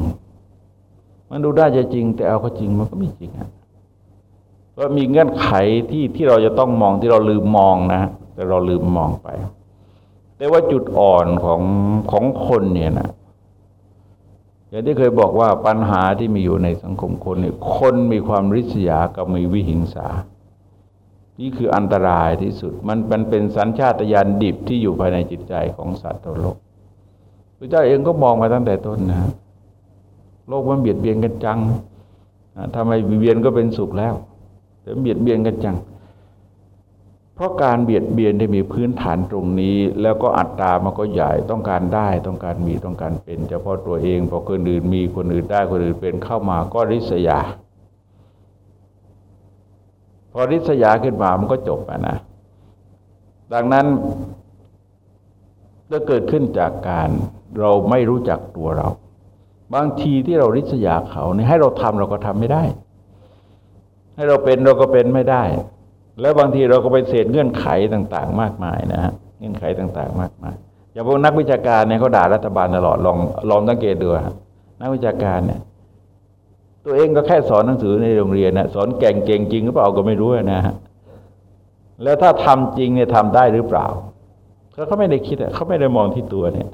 มันดูได้จะจริง แต่เอาก็จริงมันก็ไม่จริงอะว่ามีเงื่อนไขที่ที่เราจะต้องมองที่เราลืมมองนะแต่เราลืมมองไป แต่ว่าจุดอ่อนของของคนเนี่ยนะอย่างที่เคยบอกว่าปัญหาที่มีอยู่ในสังคมคนเนี่ยคนมีความริษยากับมีวิหิงสา นี่คืออันตรายที่สุด มันเป็นเป็นสัญชาตญาณดิบที่อยู่ภายในจิตใจของสัตว์ตัวโลกพระเจ้าเองก็มองมาตั้งแต่ต้นนะโลกมันเบียดเบียนกันจังทำไมเบียนก็เป็นสุขแล้วแต่เบียดเบียนกันจัง เพราะการเบียดเบียนได้มีพื้นฐานตรงนี้ แล้วก็อัตตามันก็ใหญ่ต้องการได้ต้องการมีต้องการเป็นเฉพาะตัวเองพอคนอื่นมีคนอื่นได้คนอื่นเป็นเข้ามาก็ริษยา พอริษยาขึ้นมามันก็จบนะ ดังนั้นจะเกิดขึ้นจากการเราไม่รู้จักตัวเรา บางทีที่เราริษยาเขาเนี่ยให้เราทำเราก็ทำไม่ได้ ให้เราเป็นเราก็เป็นไม่ได้ แล้วบางทีเราก็ไปเสดเงื่อนไขต่าง ๆ มากมายนะฮะเงื่อนไขต่าง ๆ มากมายอย่างพวกนักวิชาการเนี่ยเขาด่ารัฐบาลตลอดลองลองสังเกตดูฮะนักวิชาการเนี่ย ตัวเองก็แค่สอนหนังสือในโรงเรียนนะสอนแก่งเก่งจริงหรือเปล่าก็ไม่รู้นะฮะแล้วถ้าทำจริงเนี่ยทำได้หรือเปล่าเขาเขาไม่ได้คิดเขาไม่ได้มองที่ตัวเนี่ย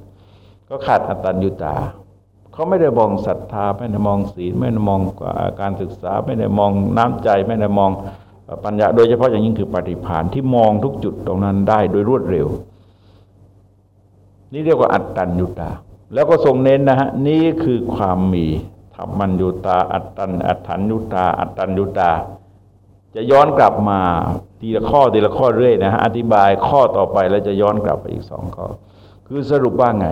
ก็ขาดอัตตัญญุตาเขาไม่ได้มองศรัทธา ไม่ได้มองศีลไม่ได้มองการศึกษา ไม่ได้มองน้ำใจ ไม่ได้มอง ปัญญาโดยเฉพาะอย่างยิ่งคือปฏิภาณที่มองทุกจุดตรงนั้นได้โดยรวดเร็ว นี่เรียกว่าอัตตัญญุตา แล้วก็ทรงเน้นนะฮะนี่คือความมีธรรมัญญุตา อัตตันอัตถัญญุตา อัตตัญญุตา จะย้อนกลับมาทีละข้อทีละข้อเรื่อยนะฮะอธิบายข้อต่อไปแล้วจะย้อนกลับไปอีกสองข้อคือสรุปว่าไง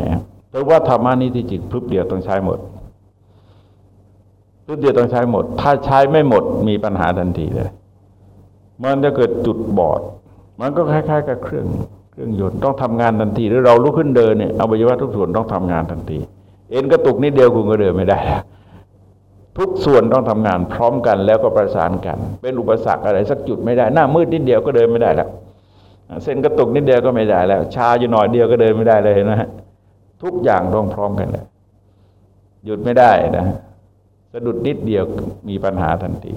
แต่ว่าธรรมะนี้ที่จริงพึบเดียวต้องใช้หมดพึบเดียวต้องใช้หมด ถ้าใช้ไม่หมดมีปัญหาทันทีเลย มันจะเกิดจุดบอด มันก็คล้าย ๆ กับเครื่องเครื่องยนต์ต้องทำงานทันทีหรือเราลุกขึ้นเดินเนี่ยอวัยวะทุกส่วนต้องทำงานทันที เอ็นกระตุกนิดเดียวคุณก็เดินไม่ได้ทุกส่วนต้องทำงานพร้อมกันแล้วก็ประสานกัน เป็นอุปสรรคอะไรสักจุดไม่ได้หน้ามืดนิดเดียวก็เดินไม่ได้แล้วเส้นกระตุกนิดเดียวก็ไม่ได้แล้ว ชาอยู่หน่อยเดียวก็เดินไม่ได้เลยนะฮะทุกอย่างต้องพร้อมกันเลยหยุดไม่ได้นะสะดุดนิดเดียวมีปัญหาทันที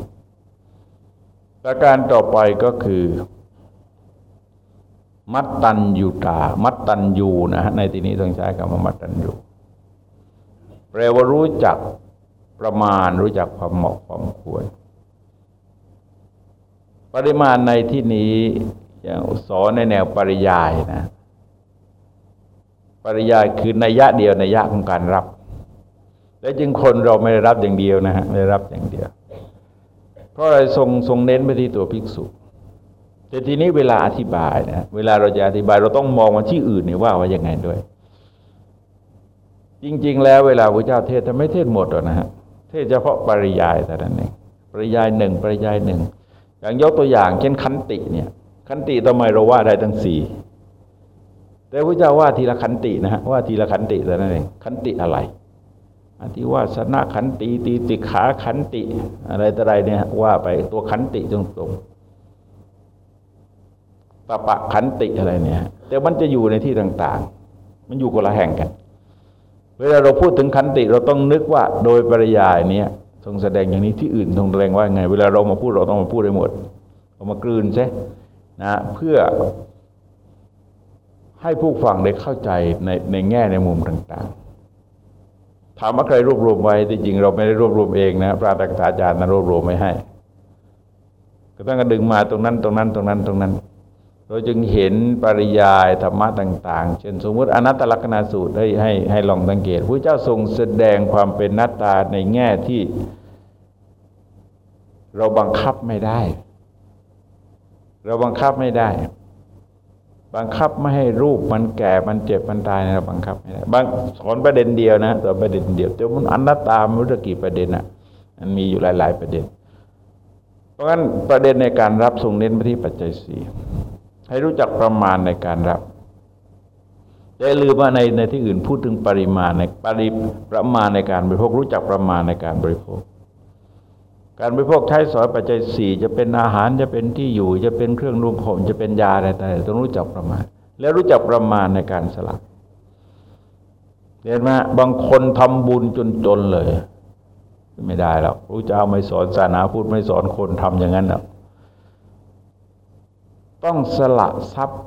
ประการต่อไปก็คือ มัตตัญยูตา มัตตัญยูนะฮะในที่นี้ต้องใช้คำว่ามัตตัญยูแปลว่ารู้จักประมาณรู้จักความเหมาะความควร ปริมาณในที่นี้อย่างสอนในแนวปริยายนะ ปริยายคือนัยยะเดียวนัยยะของการรับ และจึงคนเราไม่ได้รับอย่างเดียวนะฮะไม่ได้รับอย่างเดียว ราะอะไรทรงทรงเน้นไปที่ตัวภิกษุ แต่ทีนี้เวลาอธิบายนะเวลาเราจะอธิบายเราต้องมองมาที่อื่นเนี่ยว่าว่ายังไงด้วย จริง ๆ แล้วเวลาพระเจ้าเทศท่านไม่เทศหมดหรอกนะฮะเทศเฉพาะปริยายแต่นั้นเองปริยายหนึ่งปริยายหนึ่งอย่างยกตัวอย่าง เช่นขันติเนี่ยขันติทำไมเราว่าได้ทั้งสี่แต่พระเจ้าว่าทีละขันตินะฮะว่าทีละขันติแต่นั้นเองขันติอะไร อันที่ว่าสนะขันติตีติขาขันติ อะไรต่ออะไรเนี่ยว่าไปตัวขันติตรงๆตะปะขันติอะไรเนี่ย แต่มันจะอยู่ในที่ต่าง ๆ มันอยู่คนละแห่งกัน เวลาเราพูดถึงขันติเราต้องนึกว่า โดยปริยายเนี้ยทรงแสดงอย่างนี้ที่อื่นทรงแสดงว่าไง เวลาเรามาพูดเราต้องมาพูดได้หมดเอามากลืนใช่นะเพื่อให้ผู้ฟังได้เข้าใจในในแง่ในมุมต่างๆ ถามว่าใครรวบรวมไว้ที่จริงเราไม่ได้รวบรวมเองนะพระตักษาจารย์นั้นรวบรวมไม่ให้ ก็ต้องกระดึงมาตรงนั้น ตรงนั้น ตรงนั้น ตรงนั้น เราจึงเห็นปริยายธรรมะต่าง ๆ เช่นสมมติอนัตตลักษณาสูตรให้ให้ให้ลองสังเกตพระเจ้าทรงแสดงความเป็นนัตตาในแง่ที่ เราบังคับไม่ได้ เราบังคับไม่ได้ บังคับไม่ให้รูปมันแก่มันเจ็บมันตายเราบังคับไม่ได้บางสอนประเด็นเดียวนะสอนประเด็นเดียวแต่มันอนัตตามันรู้กี่ประเด็นอะมันมีอยู่หลาย ๆ ประเด็น เพราะฉะนั้นประเด็นในการรับทรงเน้นไปที่ปัจจัยสี่ให้รู้จักประมาณในการรับแต่ลืมว่าในในที่อื่นพูดถึงปริมาณในปริประมาณในการบริโภครู้จักประมาณในการบริโภค การบริโภคใช้สอยปัจจัยสี่จะเป็นอาหารจะเป็นที่อยู่ จะเป็นเครื่องนุ่งห่มจะเป็นยาอะไรต่างๆต้องรู้จักประมาณ แล้วรู้จักประมาณในการสละเห็นไหมบางคนทำบุญจนๆเลย ไม่ได้หรอกพระเจ้าไม่สอนศาสนาพูดไม่สอนคนทำอย่างนั้นหรอกต้องสละทรัพย์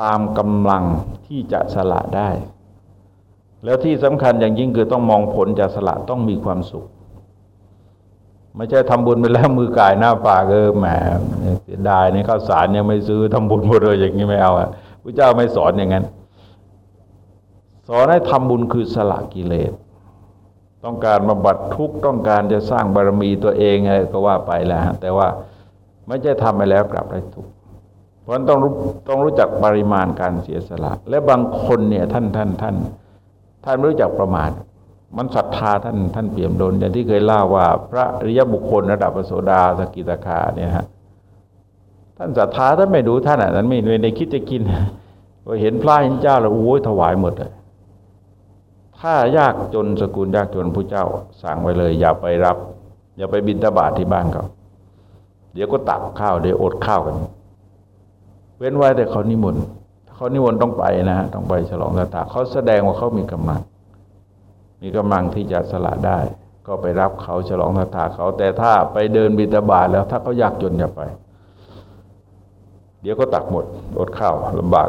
ตามกำลังที่จะสละได้ แล้วที่สำคัญอย่างยิ่งคือต้องมองผลจากสละต้องมีความสุข ไม่ใช่ทำบุญไปแล้วมือกายหน้าปากเออแหมเสียดายในข้าวสารยังไม่ซื้อทำบุญหมดเลยอย่างนี้ไม่เอาอะพระเจ้าไม่สอนอย่างนั้น สอนให้ทำบุญคือสละกิเลส ต้องการบำบัดทุกข์ต้องการจะสร้างบารมีตัวเองอะไรก็ว่าไปแล้วแต่ว่าไม่ใช่ทำไปแล้วกลับได้ทุกข์เพราะต้องรู้ต้องรู้จักปริมาณการเสียสละ และบางคนเนี่ยท่านท่านท่านท่านไม่รู้จักประมาณ มันศรัทธาท่านท่านเปี่ยมล้นอย่างที่เคยเล่าว่า พระริยบุคคลระดับพระโสดาสกิตาคาเนี่ยฮะท่านศรัทธาท่านไม่ดูท่านอะนั้นไม่ในคิดจะกินพอเห็นพระเห็นเจ้าแล้วโอ้ยถวายหมดเลยถ้ายากจนสกุลยากจนผู้เจ้าสั่งไว้เลย อย่าไปรับ อย่าไปบินตบาทที่บ้านเขาเดี๋ยวก็ตักข้าวเดี๋ยวอดข้าวกัน เว้นไว้แต่เขานิมนต์เขานิมนต์ต้องไปนะฮะต้องไปฉลองตาตาเขาแสดงว่าเขามีกำลัง มีกำลังที่จะสละได้ ก็ไปรับเขาฉลองตาตาเขา แต่ถ้าไปเดินบิณฑบาตแล้ว ถ้าเขายากจนอย่าไป เดี๋ยวก็ตักหมดอดข้าวลำบาก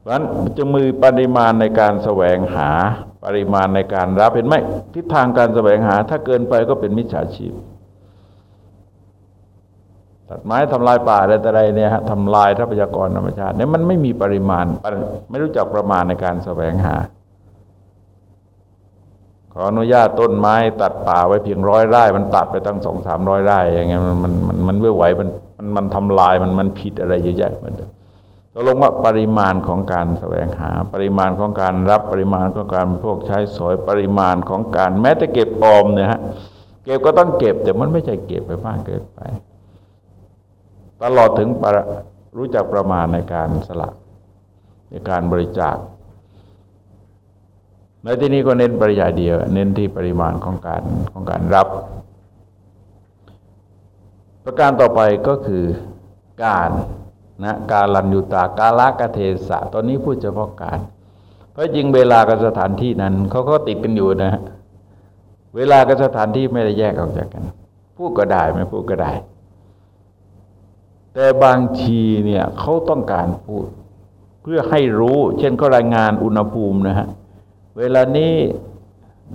เพราะฉะนั้นจะมือปริมาณในการแสวงหาปริมาณในการรับเห็นไหมทิศทางการแสวงหา ถ้าเกินไปก็เป็นมิจฉาชีพตัดไม้ทำลายป่าอะไรแต่ไรเนี่ยฮะทำลายทรัพยากรธรรมชาติเนี่ยมันไม่มีปริมาณ ไม่รู้จักประมาณในการแสวงหา ขออนุญาตต้นไม้ตัดป่าไว้เพียงร้อยไร่มันตัดไปตั้งสองสามร้อยไร่อย่างเงี้ยมันมันมันไม่ไหวมันมันมันทำลายมันมันผิดอะไรเยอะแยะมันตกลงว่าปริมาณของการแสวงหา ปริมาณของการรับปริมาณของการพวกใช้สอยปริมาณของการแม้แต่เก็บออมเนี่ยฮะเก็บก็ต้องเก็บแต่มันไม่ใช่เก็บไปมากเกินไป ตลอดถึงรู้จักประมาณในการสละในการบริจาค แล้วที่นี้ก็เน้นปริยายเดียว เน้นที่ปริมาณของการของการรับ ประการต่อไปก็คือการนะการลันยุตากาละกะเทศะ ตอนนี้พูดเฉพาะการ เพราะจริงเวลากับสถานที่นั้นเขาก็ติดกันอยู่นะเวลากับสถานที่ไม่ได้แยกออกจากกัน พูดก็ได้ไม่พูดก็ได้ แต่บางทีเนี่ยเขาต้องการพูด เพื่อให้รู้ เช่นเขารายงานอุณหภูมินะฮะ เวลานี้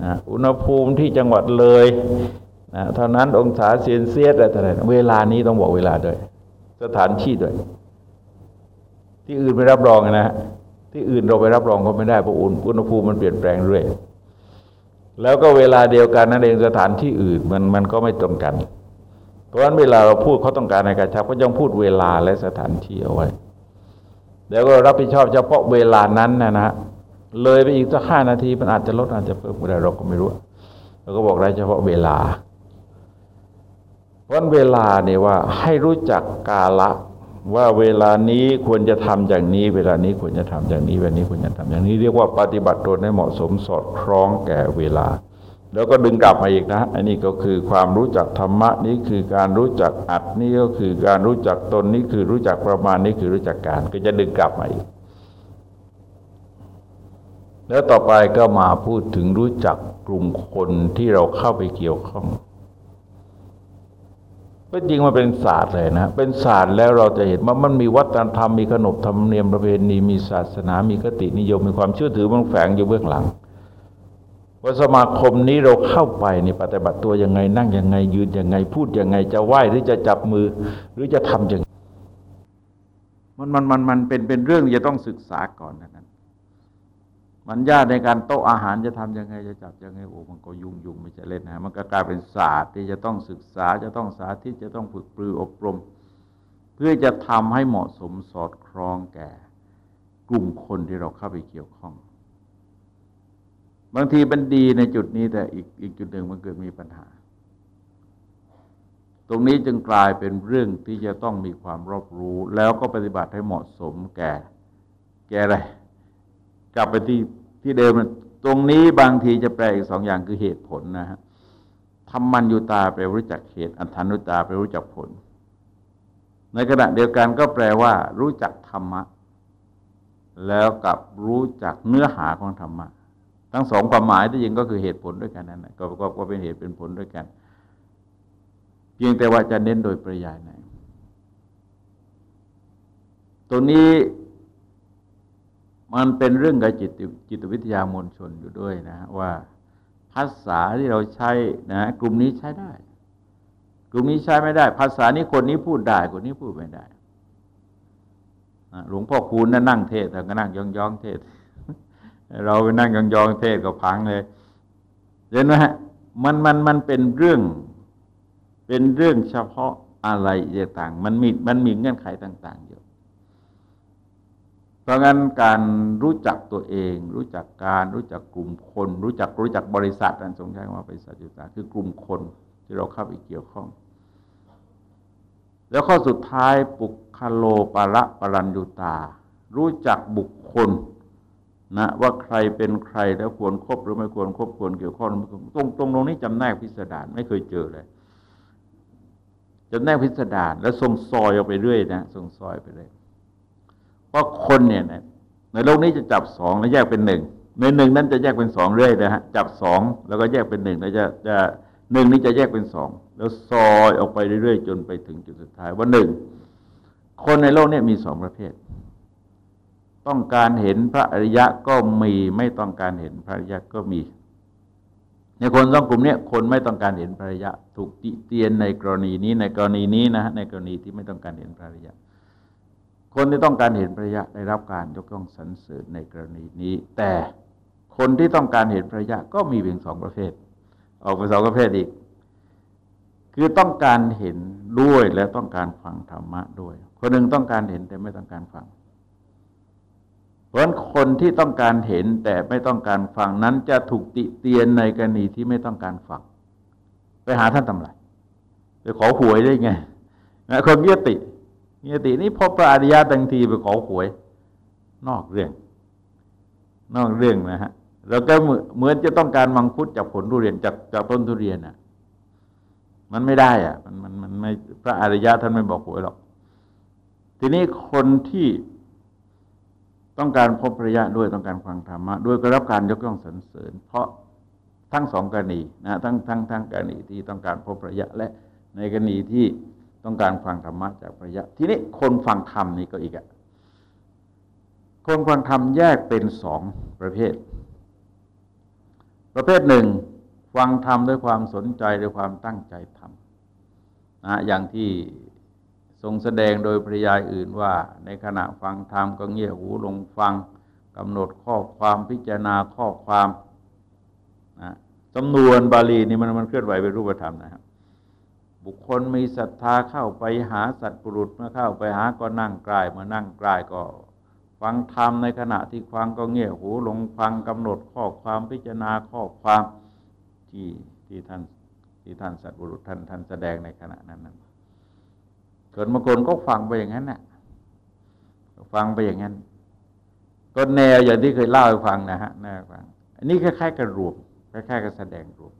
นะอุณหภูมิที่จังหวัดเลยนะเท่านั้นองศาเซนเซียสอะไรต่างๆเวลานี้ต้องบอกเวลาด้วย สถานที่ด้วย ที่อื่นไม่รับรองนะที่อื่นเราไปรับรองก็ไม่ได้เพราะอุณหภูมิมันเปลี่ยนแปลงเรื่อยแล้วก็เวลาเดียวกันนั่นเองสถานที่อื่นมันมันก็ไม่ตรงกัน เพราะฉะนั้นเวลาเราพูดเขาต้องการในการชับก็ยังพูดเวลาและสถานที่เอาไว้แล้วก็รับผิดชอบเฉพาะเวลานั้นนะนะ เลยไปอีกสักห้านาที มันอาจจะลดอาจจะเพิ่มก็ได้เราก็ไม่รู้เราก็บอกได้เฉพาะเวลา เพราะเวลาเนี่ยว่าให้รู้จักกาละว่าเวลานี้ควรจะทำอย่างนี้ เวลานี้ควรจะทำอย่างนี้เวลานี้ควรจะทำอย่างนี้เรียกว่าปฏิบัติตนให้เหมาะสมสอดคล้องแก่เวลา แล้วก็ดึงกลับมาอีกนะอันนี้ก็คือความรู้จักธรรมะนี้คือการรู้จักอัดนี่ก็คือการรู้จักตนนี่คือรู้จักประมาณนี่คือรู้จักการก็จะดึงกลับมาอีก แล้วต่อไปก็มาพูดถึงรู้จักกลุ่มคนที่เราเข้าไปเกี่ยวข้องก็จริงมันเป็นศาสตร์เลยนะ เป็นศาสตร์แล้วเราจะเห็นว่ามันมีวัฒนธรรมมีขนบธรรมเนียมประเพณีมีศาสนา มีคตินิยมมีความเชื่อถือมันแฝงอยู่เบื้องหลังว่าสมาคมนี้เราเข้าไปในปฏิบัติตัวยังไงนั่งยังไง ยืนยังไงพูดยังไง จะไหว้หรือจะจับมือ หรือจะทำยังมันมันมันมันเป็นเป็นเรื่องที่จะต้องศึกษาก่อนนะ มันยากในการโต๊ะอาหารจะทํำยังไงจะจับยังไงโอ้มันก็ยุ่งยุ่งไม่ใช่เล่นนะมันก็กลายเป็นศาสตร์ที่จะต้องศึกษาจะต้องสาธิตจะต้องฝึกปรืออบรม เพื่อจะทำให้เหมาะสมสอดคล้องแก่ กลุ่มคนที่เราเข้าไปเกี่ยวข้อง บางทีมันดีในจุดนี้แต่อีกอีกจุดหนึ่งมันเกิดมีปัญหา ตรงนี้จึงกลายเป็นเรื่องที่จะต้องมีความรอบรู้ แล้วก็ปฏิบัติให้เหมาะสมแก่ แก่อะไร กลับไปที่ที่เดิมตรงนี้บางทีจะแปลอีกสองอย่างคือเหตุผลนะฮะธรรมัญยุตาแปลรู้จักเหตุอัฏานุตาแปลรู้จักผล ในขณะเดียวกันก็แปลว่า รู้จักธรรมะ แล้วกับรู้จักเนื้อหาของธรรมะ ทั้งสองความหมายที่จริงก็คือเหตุผลด้วยกันนั่นแหละก็ก็เป็นเหตุเป็นผลด้วยกัน เพียงแต่ว่าจะเน้นโดยประยายไหนตัวนี้ มันเป็นเรื่องกับจิตจิตวิทยามวลชนอยู่ด้วยนะว่าภาษาที่เราใช้นะกลุ่มนี้ใช้ได้ กลุ่มนี้ใช้ไม่ได้ ภาษานี้คนนี้พูดได้คนนี้พูดไม่ได้หลวงพ่อคูณนั่นนั่งเทศแต่ก็นั่งยองยองเทศ เราไปนั่งยองยองเทศก็พังเลยเห็นไหมฮะมันมันมันเป็นเรื่อง เป็นเรื่องเฉพาะอะไรต่าง มันมีมันมีเงื่อนไขต่าง ๆ อยู่ เพราะงั้นการรู้จักตัวเอง รู้จักการรู้จักกลุ่มคน รู้จักรู้จักบริษัทอันทรงใช้คำว่าบริษัทจุตาคือกลุ่มคนที่เราเข้าไปเกี่ยวข้อง แล้วข้อสุดท้ายปุคโลปะระปรัญยุตา รู้จักบุคคลนะว่าใครเป็นใครแล้วควรครบหรือไม่ควรครบควรเกี่ยวข้องตรงตรงตรงนี้จำแนกพิสดารไม่เคยเจอเลยจำแนกพิสดารแล้วทรงซอยออกไปเรื่อยนะทรงซอยไปเลย เพราะคนเนี่ยในโลกนี้จะจับสองแล้วแยกเป็นหนึ่งในหนึ่งนั้นจะแยกเป็นสองเรื่อยนะฮะจับสองแล้วก็แยกเป็นหนึ่งแล้วจะจะหนึ่งนี้จะแยกเป็นสองแล้วซอยออกไปเรื่อยๆ จนไปถึงจุดสุดท้ายว่าหนึ่งคนในโลกนี้มีสองประเภท ต้องการเห็นพระอริยะก็มีไม่ต้องการเห็นพระอริยะก็มี ในคนสองกลุ่มนี้คนไม่ต้องการเห็นพระอริยะ ถูกติเตียนในกรณีนี้ในกรณีนี้นะในกรณีที่ไม่ต้องการเห็นพระอริยะ คนที่ต้องการเห็นพระยะได้รับการยกย่องสรรเสริญในกรณีนี้ แต่คนที่ต้องการเห็นพระยะก็มีเพียงสองประเภท ออกไปสองประเภทอีก คือต้องการเห็นด้วยและต้องการฟังธรรมะด้วย คนหนึ่งต้องการเห็นแต่ไม่ต้องการฟัง เพราะคนที่ต้องการเห็นแต่ไม่ต้องการฟังนั้นจะถูกติเตียนในกรณีที่ไม่ต้องการฟังไปหาท่านทำไรไปขอหวยได้ไงคนเยียติ มีตินี้พบพระอริยะทังทีไปขอหวย นอกเรื่อง นอกเรื่องนะฮะเราก็เหมือนจะต้องการมังคุดจากผลทุเรียนจากจากต้นทุเรียนอะ มันไม่ได้อะ มันมันมันไม่พระอริยะท่านไม่บอกหวยหรอก ทีนี้คนที่ต้องการพบพระยะด้วยต้องการฟังธรรมะด้วยก็รับการยกย่องสรรเสริญ เพราะทั้งสองกรณีนะทั้งทั้งทั้งกรณีที่ต้องการพบพระยะและในกรณีที่ ต้องการฟังธรรมะจากพระยะ ทีนี้คนฟังธรรมนี่ก็อีกอะคนฟังธรรมแยกเป็นสองประเภท ประเภทหนึ่ง ฟังธรรมด้วยความสนใจด้วยความตั้งใจทำนะอย่างที่ทรงแสดงโดยปริยายอื่นว่า ในขณะฟังธรรมก็เงี่ยหูลงฟังกำหนดข้อความพิจารณาข้อความนะจำนวนบาลีนี่มันมันเคลื่อนไหวเป็นรูปธรรมนะครับ บุคคลมีศรัทธาเข้าไปหาสัตว์ปรุษเมื่อเข้าไปหาก็นั่งกลายเมื่อนั่งกลายก็ ฟังธรรมในขณะที่ฟังก็เงี่ยหูลงฟังกำหนดข้อความพิจารณาข้อความที่ที่ท่านที่ท่านสัตว์บุรุษท่านท่านแสดงในขณะนั้นนั้นเกิดบางคนก็ฟังไปอย่างนั้นนะ่ะฟังไปอย่างนั้น ก็แนวอย่างที่เคยเล่าให้ฟังนะฮะแนวฟัง อันนี้คล้ายๆกับรวมคล้ายๆกับแสดงรวม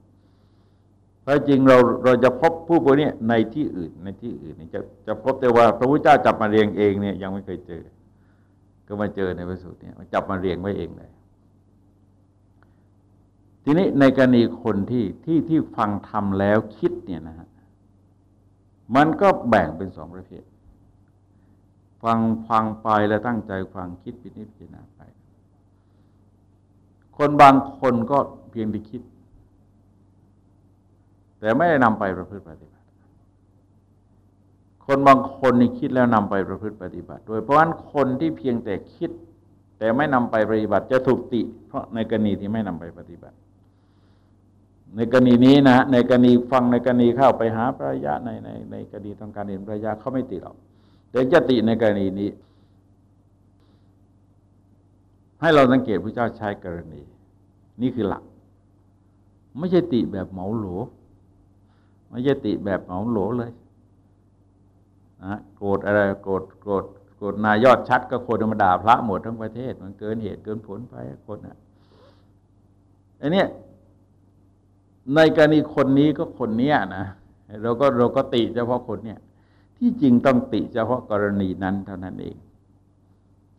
พราะจริงเราเราจะพบผู้พวกนี้ในที่อื่นในที่อื่นจะจะพบแต่ว่าพระพุทธเจ้าจับมาเรียงเองเนี่ยยังไม่เคยเจอ ก็มาเจอในพระสูตรเนี่ยจับมาเรียงไว้เองเลยทีนี้ในกรณีคนที่ที่ที่ฟังทำแล้วคิดเนี่ยนะฮะมันก็แบ่งเป็นสองประเภท ฟังฟังไปแล้วตั้งใจฟังคิดพินิจพิจารณาไป คนบางคนก็เพียงที่คิด แต่ไม่ได้นำไปประพฤติปฏิบัติ คนบางคนนี่คิดแล้วนำไปประพฤติปฏิบัติ โดยเพราะฉะนั้นคนที่เพียงแต่คิด แต่ไม่นำไปปฏิบัติจะถูกติ เพราะในกรณีที่ไม่นำไปปฏิบัติ ในกรณีนี้นะในกรณีฟังในกรณีเข้าไปหาพระยะในในในกรณีต้องการเห็นพระยะเขาไม่ติหรอกแต่จะติในกรณีนี้ ให้เราสังเกตพระเจ้าใช้กรณี นี่คือหลัก ไม่ใช่ติแบบเหมาหลว ไม่ใช่ติแบบเหมาโหลเลยนะโกรธอะไรโกรธโกรธโกรธนายอดชัดก็คนธรรมดาพระหมดทั้งประเทศ มันเกินเหตุเกินผลไปคนอะอันนี้ในกรณีคนนี้ก็คนเนี้ยนะเราก็เราก็ติเฉพาะคนเนี้ยที่จริงต้องติเฉพาะกรณีนั้นเท่านั้นเอง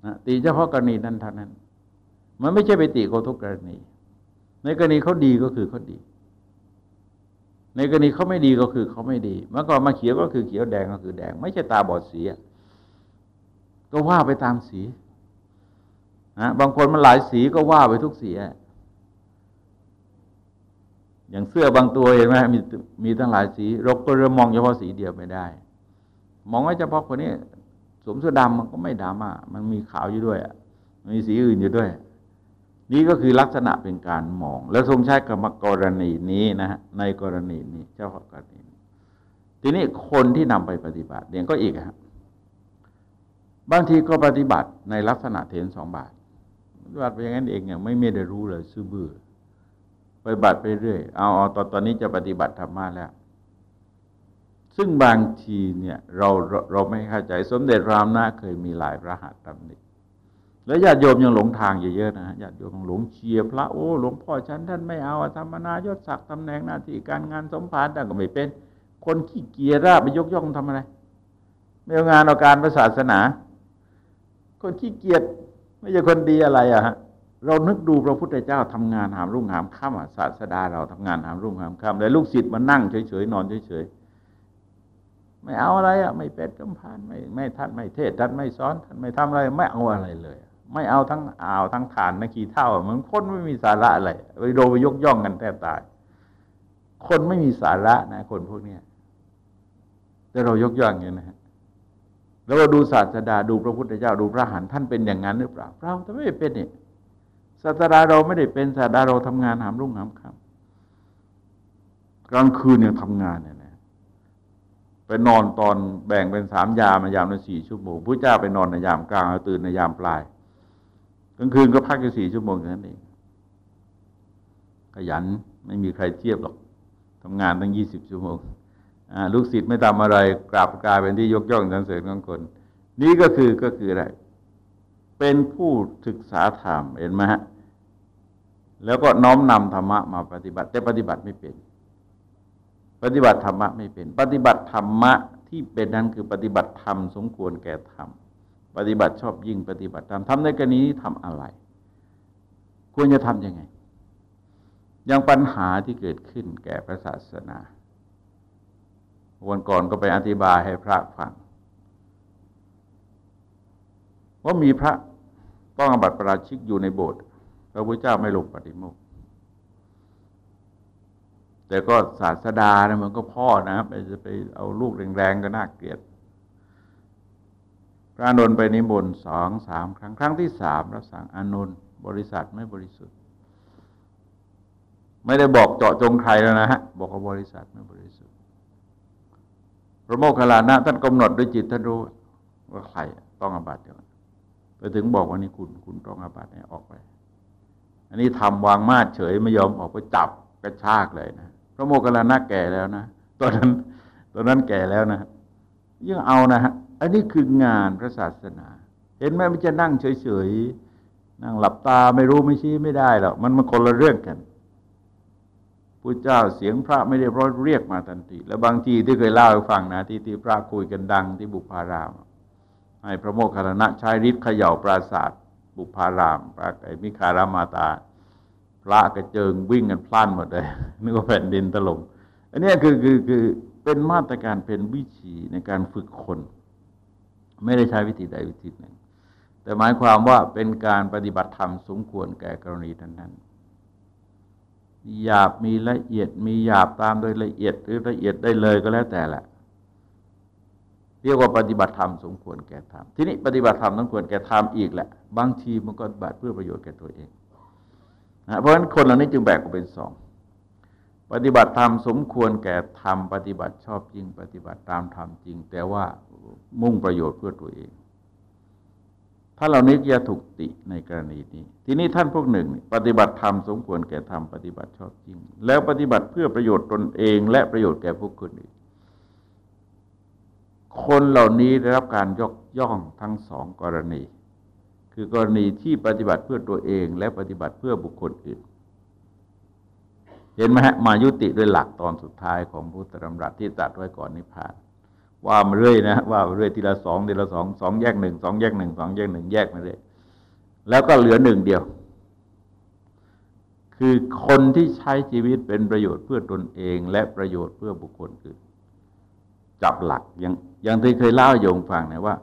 นะติเฉพาะกรณีนั้นเท่านั้น มันไม่ใช่ไปติเขาทุกกรณี ในกรณีเขาดีก็คือเขาดี ในกรณีเขาไม่ดีก็คือเขาไม่ดีเมื่อก่อนมาเขียวก็คือเขียวแดงก็คือแดง ไม่ใช่ตาบอดสีก็ว่าไปตามสีนะบางคนมันหลายสีก็ว่าไปทุกสีอย่างเสื้อบางตัวเห็นไหมมีมีตั้งหลายสีเราก็เริ่มมองเฉพาะสีเดียวไม่ได้ มองว่าเฉพาะคนนี้สวมเสื้อดำมันก็ไม่ดำอะมันมีขาวอยู่ด้วยอะมีสีอื่นอยู่ด้วย นี่ก็คือลักษณะเป็นการมอง แล้วทรงใช้กับกรณีนี้นะฮะในกรณีนี้เฉพาะกรณีนี้ทีนี้คนที่นำไปปฏิบัติเนี่ยก็อีกครับบางทีก็ปฏิบัติในลักษณะเทนสองบาทปฏิบัติไปอย่างนั้นเองอย่างไม่ไม่ได้รู้เลยซื่อบื้อปฏิบัติไปเรื่อยเอาเอาตอนตอนนี้จะปฏิบัติธรรมะแล้ว ซึ่งบางทีเนี่ยเราเราเราไม่เข้าใจสมเด็จรามนาเคยมีหลายพระหัตถ์นี้ แล้วญาติโยมยังหลงทางเยอะๆนะญาติโยมหลงเชียร์พระโอ้หลวงพ่อฉันท่านไม่เอาธรรมนายศศักดิ์ตำแหน่งหน้าที่การงานสมภารต่างก็ไม่เป็น คนขี้เกียจราบไปยกย่องทำอะไร ไม่เอางานเอาการศาสนา คนขี้เกียจไม่ใช่คนดีอะไรอะฮะเรานึกดูพระพุทธเจ้าทำงานหามรุ่งหามค่ำศาสดาเราทำงานหามรุ่งหามค่ำแต่ลูกศิษย์มานั่งเฉยๆนอนเฉยๆไม่เอาอะไรอะไม่เป็นกำพานไม่ไม่ท่านไม่เทศท่านไม่สอนท่านไม่ทำอะไร ไม่เอาอะไรเลย ไม่เอาทั้งอ่าวทั้งฐานนะขี่เท่าเหมือนคนไม่มีสาระอะไรไปโดนไปยกย่องกันแทบตาย คนไม่มีสาระนะ คนพวกเนี้ยแต่เรายกย่องอย่างนี้นะฮะแล้วเราดูศาสดาดูพระพุทธเจ้าดูพระหันท่านเป็นอย่างนั้นหรือเปล่าเราจะไม่เป็นเนี่ยศาสดาเราไม่ได้เป็นศาสดาเราทำงานหามรุ่งหามค่ำกลางคืนยังทำงานเนี่ยนะไปนอนตอนแบ่งเป็นสามยามยามละสี่ชั่วโมงพระเจ้าไปนอนในยามกลางตื่นในยามปลาย กลางคืนก็พักแค่สี่ชั่วโมงแค่นั้นเองขยันไม่มีใครเทียบหรอกทำงานตั้งยี่สิบชั่วโมงลูกศิษย์ไม่ทำอะไรกราบกลายเป็นที่ยกย่องสรรเสริญของคน นี่ก็คือก็คืออะไร เป็นผู้ศึกษาธรรมเห็นไหมฮะแล้วก็น้อมนำธรรมะมาปฏิบัติ แต่ปฏิบัติไม่เป็น ปฏิบัติธรรมะไม่เป็น ปฏิบัติธรรมะที่เป็นนั้นคือปฏิบัติธรรมสมควรแก่ธรรม ปฏิบัติชอบยิ่งปฏิบัติธรรมทำในกรณีนี้ทำอะไร ควรจะทำยังไง อย่างปัญหาที่เกิดขึ้นแก่พระศาสนา วันก่อนก็ไปอธิบายให้พระฟัง ว่ามีพระต้องอบัติประราชิกอยู่ในโบสถ์พระพุทธเจ้าไม่ลงปฏิโมกข์แต่ก็ศาสดานะมันก็พ่อนะไปจะไปเอาลูกแรงๆก็น่าเกลียด พระนนท์ไปนิมนต์สองสามครั้งครั้งที่สามรับสั่งอานนท์บริษัทไม่บริสุทธิ์ ไม่ได้บอกเจาะจงใครแล้วนะฮะบอกว่าบริษัทไม่บริสุทธิ์ พระโมคคัลลานะท่านกำหนดด้วยจิตท่านรู้ว่าใครต้องอาบัติเดียวไปถึงบอกว่านี่คุณคุณต้องอาบัติเนี่ยออกไป อันนี้ทำวางมาดเฉยไม่ยอมออกไปจับกระชากเลยนะพระโมคคัลลานะแก่แล้วนะตอนนั้นตอนนั้นแก่แล้วนะยังเอานะฮะ อันนี้คืองานพระศาสนา เห็นไหมไมันจะนั่งเฉยๆ นั่งหลับตาไม่รู้ไม่ชี้ไม่ได้หรอกมันมันคนละเรื่องกันพุทธเจ้าเสียงพระไม่ได้ร้อยเรียกมาทันที แล้วบางทีที่เคยเล่าให้ฟังนะที่ที่พระคุยกันดังที่บุพาราม ให้พระโมคคัลลานะใช้ฤทธิ์เขย่าปราศาสตร์บุพารามพระไอ้มิคารามาตา พระกระเจิงวิ่งกันพล่านหมดเลยนึกว่าแผ่นดินถล่มอันนี้คือคือคือเป็นมาตรการเป็นวิธีในการฝึกคน ไม่ได้ใช้วิธีใดวิธีหนึ่ง แต่หมายความว่าเป็นการปฏิบัติธรรมสมควรแก่กรณีนั้นหยาบมีละเอียดมีหยาบตามโดยละเอียดหรือละเอียดได้เลยก็แล้วแต่แหละเรียกว่าปฏิบัติธรรมสมควรแก่ธรรมทีนี้ปฏิบัติธรรมต้องควรแก่ธรรมอีกแหละ บางทีมันก็บัติเพื่อประโยชน์แก่ตัวเองนะเพราะฉะนั้นคนเหล่านี้จึงแบ่งออกเป็นสองปฏิบัติธรรมสมควรแก่ธรรมปฏิบัติชอบจริง ปฏิบัติตามธรรมจริง แต่ว่า มุ่งประโยชน์เพื่อตัวเองถ้าเรานี้จะถูกติในกรณีนี้ ทีนี้ท่านพวกหนึ่ง ปฏิบัติธรรมสมควรแก่ธรรมปฏิบัติชอบจริง แล้วปฏิบัติเพื่อประโยชน์ตนเอง และประโยชน์แก่ผู้คนอื่นคนเหล่านี้ได้รับการยกย่องทั้งสองกรณี คือกรณีที่ปฏิบัติเพื่อตัวเอง และปฏิบัติเพื่อบุคคลอื่น เห็นไหมฮะมายุติด้วยหลักตอนสุดท้ายของพุทธธรรมรัตที่ตัดไว้ก่อนนิพพาน ว่ามาเรื่อยนะว่ามาเรื่อยทีละสองทีละสองสองแยกหนึ่งสองแยกหนึ่งสองแยกหนึ่งแยกมาเรื่อยแล้วก็เหลือหนึ่งเดียว คือคนที่ใช้ชีวิตเป็นประโยชน์เพื่อตนเอง และประโยชน์เพื่อบุคคลอื่นจับหลักอย่างอย่างที่เคยเล่าโยงฟังนะว่า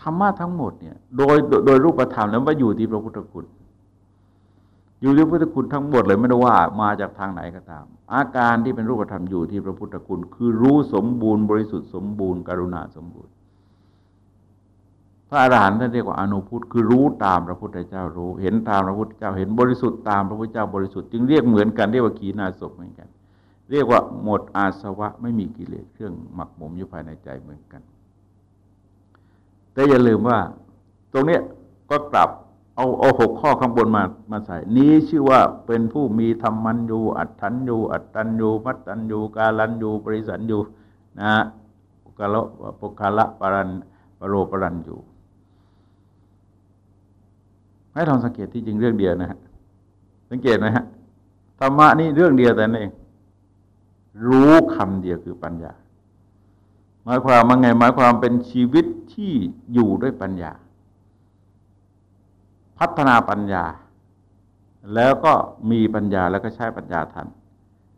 ธรรมะทั้งหมดเนี่ยโดยโดยรูปธรรมแล้วว่าอยู่ที่พระพุทธคุณ อยู่ที่พุทธคุณทั้งหมดเลยไม่ได้ว่ามาจากทางไหนก็ตาม อาการที่เป็นรูปธรรมอยู่ที่พระพุทธคุณ คือรู้สมบูรณ์บริสุทธิ์สมบูรณ์กรุณาสมบูรณ์ พระอรหันต์ท่านเรียกว่าอนุพุทธคือรู้ตามพระพุทธเจ้ารู้ เห็นตามพระพุทธเจ้าเห็นบริสุทธิ์ตามพระพุทธเจ้าบริสุทธิ์จึงเรียกเหมือนกันเรียกว่าขีณาศพเหมือนกัน เรียกว่าหมดอาสวะไม่มีกิเลสเครื่องหมักหมมอยู่ภายในใจเหมือนกัน แต่อย่าลืมว่า ตรงนี้ก็กลับ เอาเอาหกข้อข้างบนมามาใส่ นี้ชื่อว่าเป็นผู้มีธรรมัญญูอัตถัญญูอัตตัญญูมัตตัญญูกาลัญญูบริสัญญูนะปุกะละปุกะละปรันปรโรปรัญญูให้ลองสังเกตที่จริงเรื่องเดียวนะฮะสังเกตไหมฮะธรรมะนี่เรื่องเดียวแต่นั่นเองรู้คำเดียวคือปัญญา หมายความว่าไงหมายความเป็นชีวิตที่อยู่ด้วยปัญญา พัฒนาปัญญา แล้วก็มีปัญญาแล้วก็ใช้ปัญญาทัน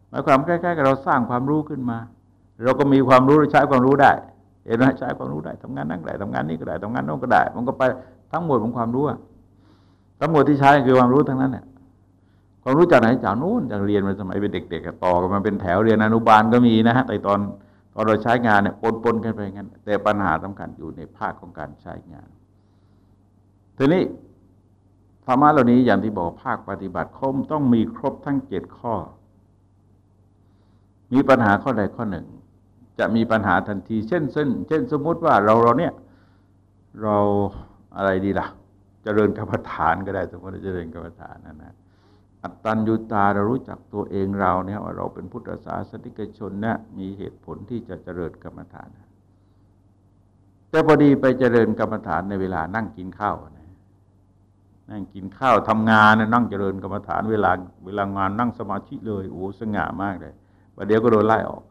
หมายความใกล้ๆกับเราสร้างความรู้ขึ้นมา เราก็มีความรู้ใช้ความรู้ได้เห็นไหมใช้ความรู้ได้ทำงานนั่งได้ทำงานนี้ก็ได้ทำงานโน้นก็ได้ มันก็ไปทั้งหมดของความรู้ทั้งหมดที่ใช้คือความรู้ทั้งนั้นเนี่ยความรู้จากไหนจากนู้นจากเรียนมาสมัยเป็นเด็กๆต่อกันมาเป็นแถวเรียนอนุบาลก็มีนะฮะแต่ตอนตอนเราใช้งานเนี่ยปนๆกันไปงั้น แต่ปัญหาสำคัญอยู่ในภาคของการใช้งานทีนี้ ธรรมะเหล่านี้อย่างที่บอกภาคปฏิบัติคมต้องมีครบทั้งเจ็ดข้อ มีปัญหาข้อใดข้อหนึ่ง จะมีปัญหาทันที เช่นเช่นเช่นสมมุติว่าเราเราเนี่ยเราอะไรดีล่ะจะเจริญกรรมฐานก็ได้สมมติจะเจริญกรรมฐานนั่นนะอัตตัญญูตาเรารู้จักตัวเองเราเนี่ยว่าเราเป็นพุทธศาสนิกชนเนี่ยมีเหตุผลที่จะเจริญกรรมฐาน แต่พอดีไปเจริญกรรมฐานในเวลานั่งกินข้าวนะ นั่งกินข้าวทำงานนั่งเจริญกรรมฐานเวลาเวลางานนั่งสมาธิเลยโอ้สง่ามากเลยประเดี๋ยวก็โดนไล่ออก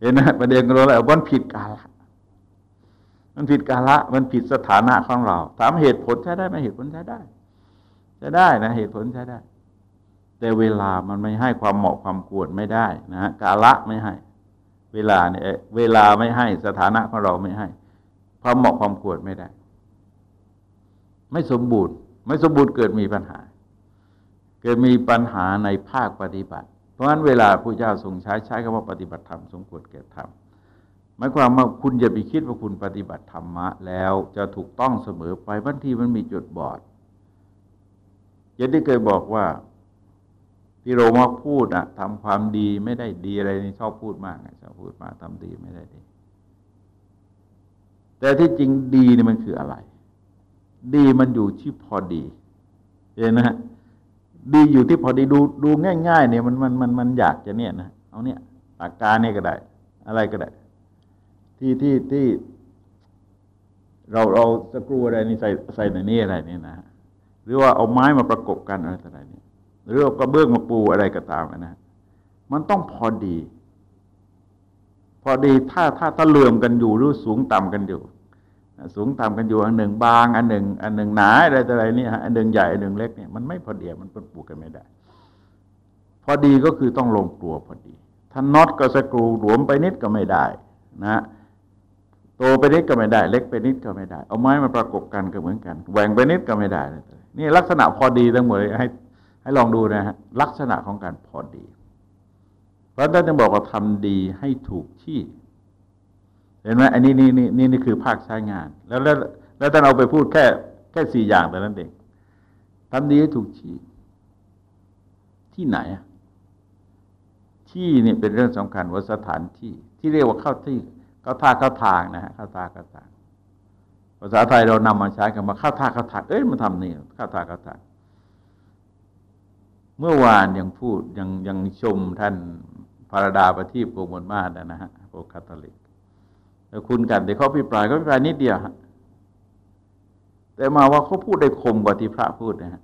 เห็นไหมประเดี๋ยวก็โดนไล่ออกมันผิดกาละมันผิดกาละ มันผิดสถานะของเรา ถามเหตุผลใช้ได้ไหมเหตุผลใช้ได้ใช้ได้นะเหตุผลใช้ได้ แต่เวลามันไม่ให้ความเหมาะความควรไม่ได้นะฮะกาละไม่ให้ เวลาเนี่ยเวลาไม่ให้สถานะของเราไม่ให้ความเหมาะความควรไม่ได้ ไม่สมบูรณ์ ไม่สมบูรณ์เกิดมีปัญหา เกิดมีปัญหาในภาคปฏิบัติ เพราะฉะนั้นเวลาพระเจ้าทรงใช้ใช้คำว่าปฏิบัติธรรมสมควรแก่ธรรมหมายความว่าคุณอย่าไปคิดว่าคุณปฏิบัติธรรมะ แล้วจะถูกต้องเสมอไปบางทีมันมีจุดบอดอย่างที่เคยบอกว่าที่โรามักพูดอะทำความดีไม่ได้ดีอะไรนี่ชอบพูดมากชอบพูดมากทำดีไม่ได้ดี แต่ที่จริงดีนี่มันคืออะไร ดีมันอยู่ที่พอดีเห็นนะฮะดีอยู่ที่พอดีดูดูง่าย ๆ เนี่ยมันมันมันมันอยากจะเนี่ยนะเอาเนี่ยปากกาเนี่ยก็ได้ อะไรก็ได้ ที่ที่ที่ เราเราสกรูอะไรนี่ใส่ใส่ในนี้อะไรนี่นะหรือว่าเอาไม้มาประกบกันอะไรต่ออะไรนี่หรือเอากระเบื้องมาปูอะไรก็ตามนะมันต้องพอดี พอดีถ้าถ้าถ้าเหลื่อมกันอยู่หรือสูงต่ำกันอยู่ สูงต่ำกันอยู่อันหนึ่งบางอันหนึ่ง อันหนึ่งหนาอะไรต่ออะไรนี่ฮะอันหนึ่งใหญ่อันหนึ่งเล็กเนี่ยมันไม่พอดีมันปนปูกันไม่ได้ พอดีก็คือต้องลงตัวพอดี ถ้าน็อตก็สกรูหลวมไปนิดก็ไม่ได้นะโตไปนิดก็ไม่ได้ เล็กไปนิดก็ไม่ได้ เอาไม้มาประกบกันก็เหมือนกันแหว่งไปนิดก็ไม่ได้นี่ลักษณะพอดีทั้งหมดให้ให้ลองดูนะฮะลักษณะของการพอดี เพราะท่านจะบอกว่าทำดีให้ถูกที่ เห็นไหมอันนี้นี่นี่นี่นี่คือภาคใช้งาน แล้วแล้วแล้วท่านเอาไปพูดแค่แค่สี่อย่างแต่นั้นเองทำดีให้ถูกที่ที่ไหนที่นี่เป็นเรื่องสำคัญว่าสถานที่ ที่เรียกว่าเข้าที่เข้าท่าเข้าทางนะฮะเข้าท่าเข้าทางภาษาไทยเรานำมาใช้กันมาเข้าท่าเข้าทางเอ้ยมันทำนี่เข้าท่าเข้าทางเมื่อวานยังพูดยังยังชมท่านพระดาประทีปโกมลมาศนะฮะพวกคาทอลิก คุณกันแต่เขาพิปรายเขาพิปรายนิดเดียวแต่มาว่าเขาพูดได้คมกว่าที่พระพูดนะฮะ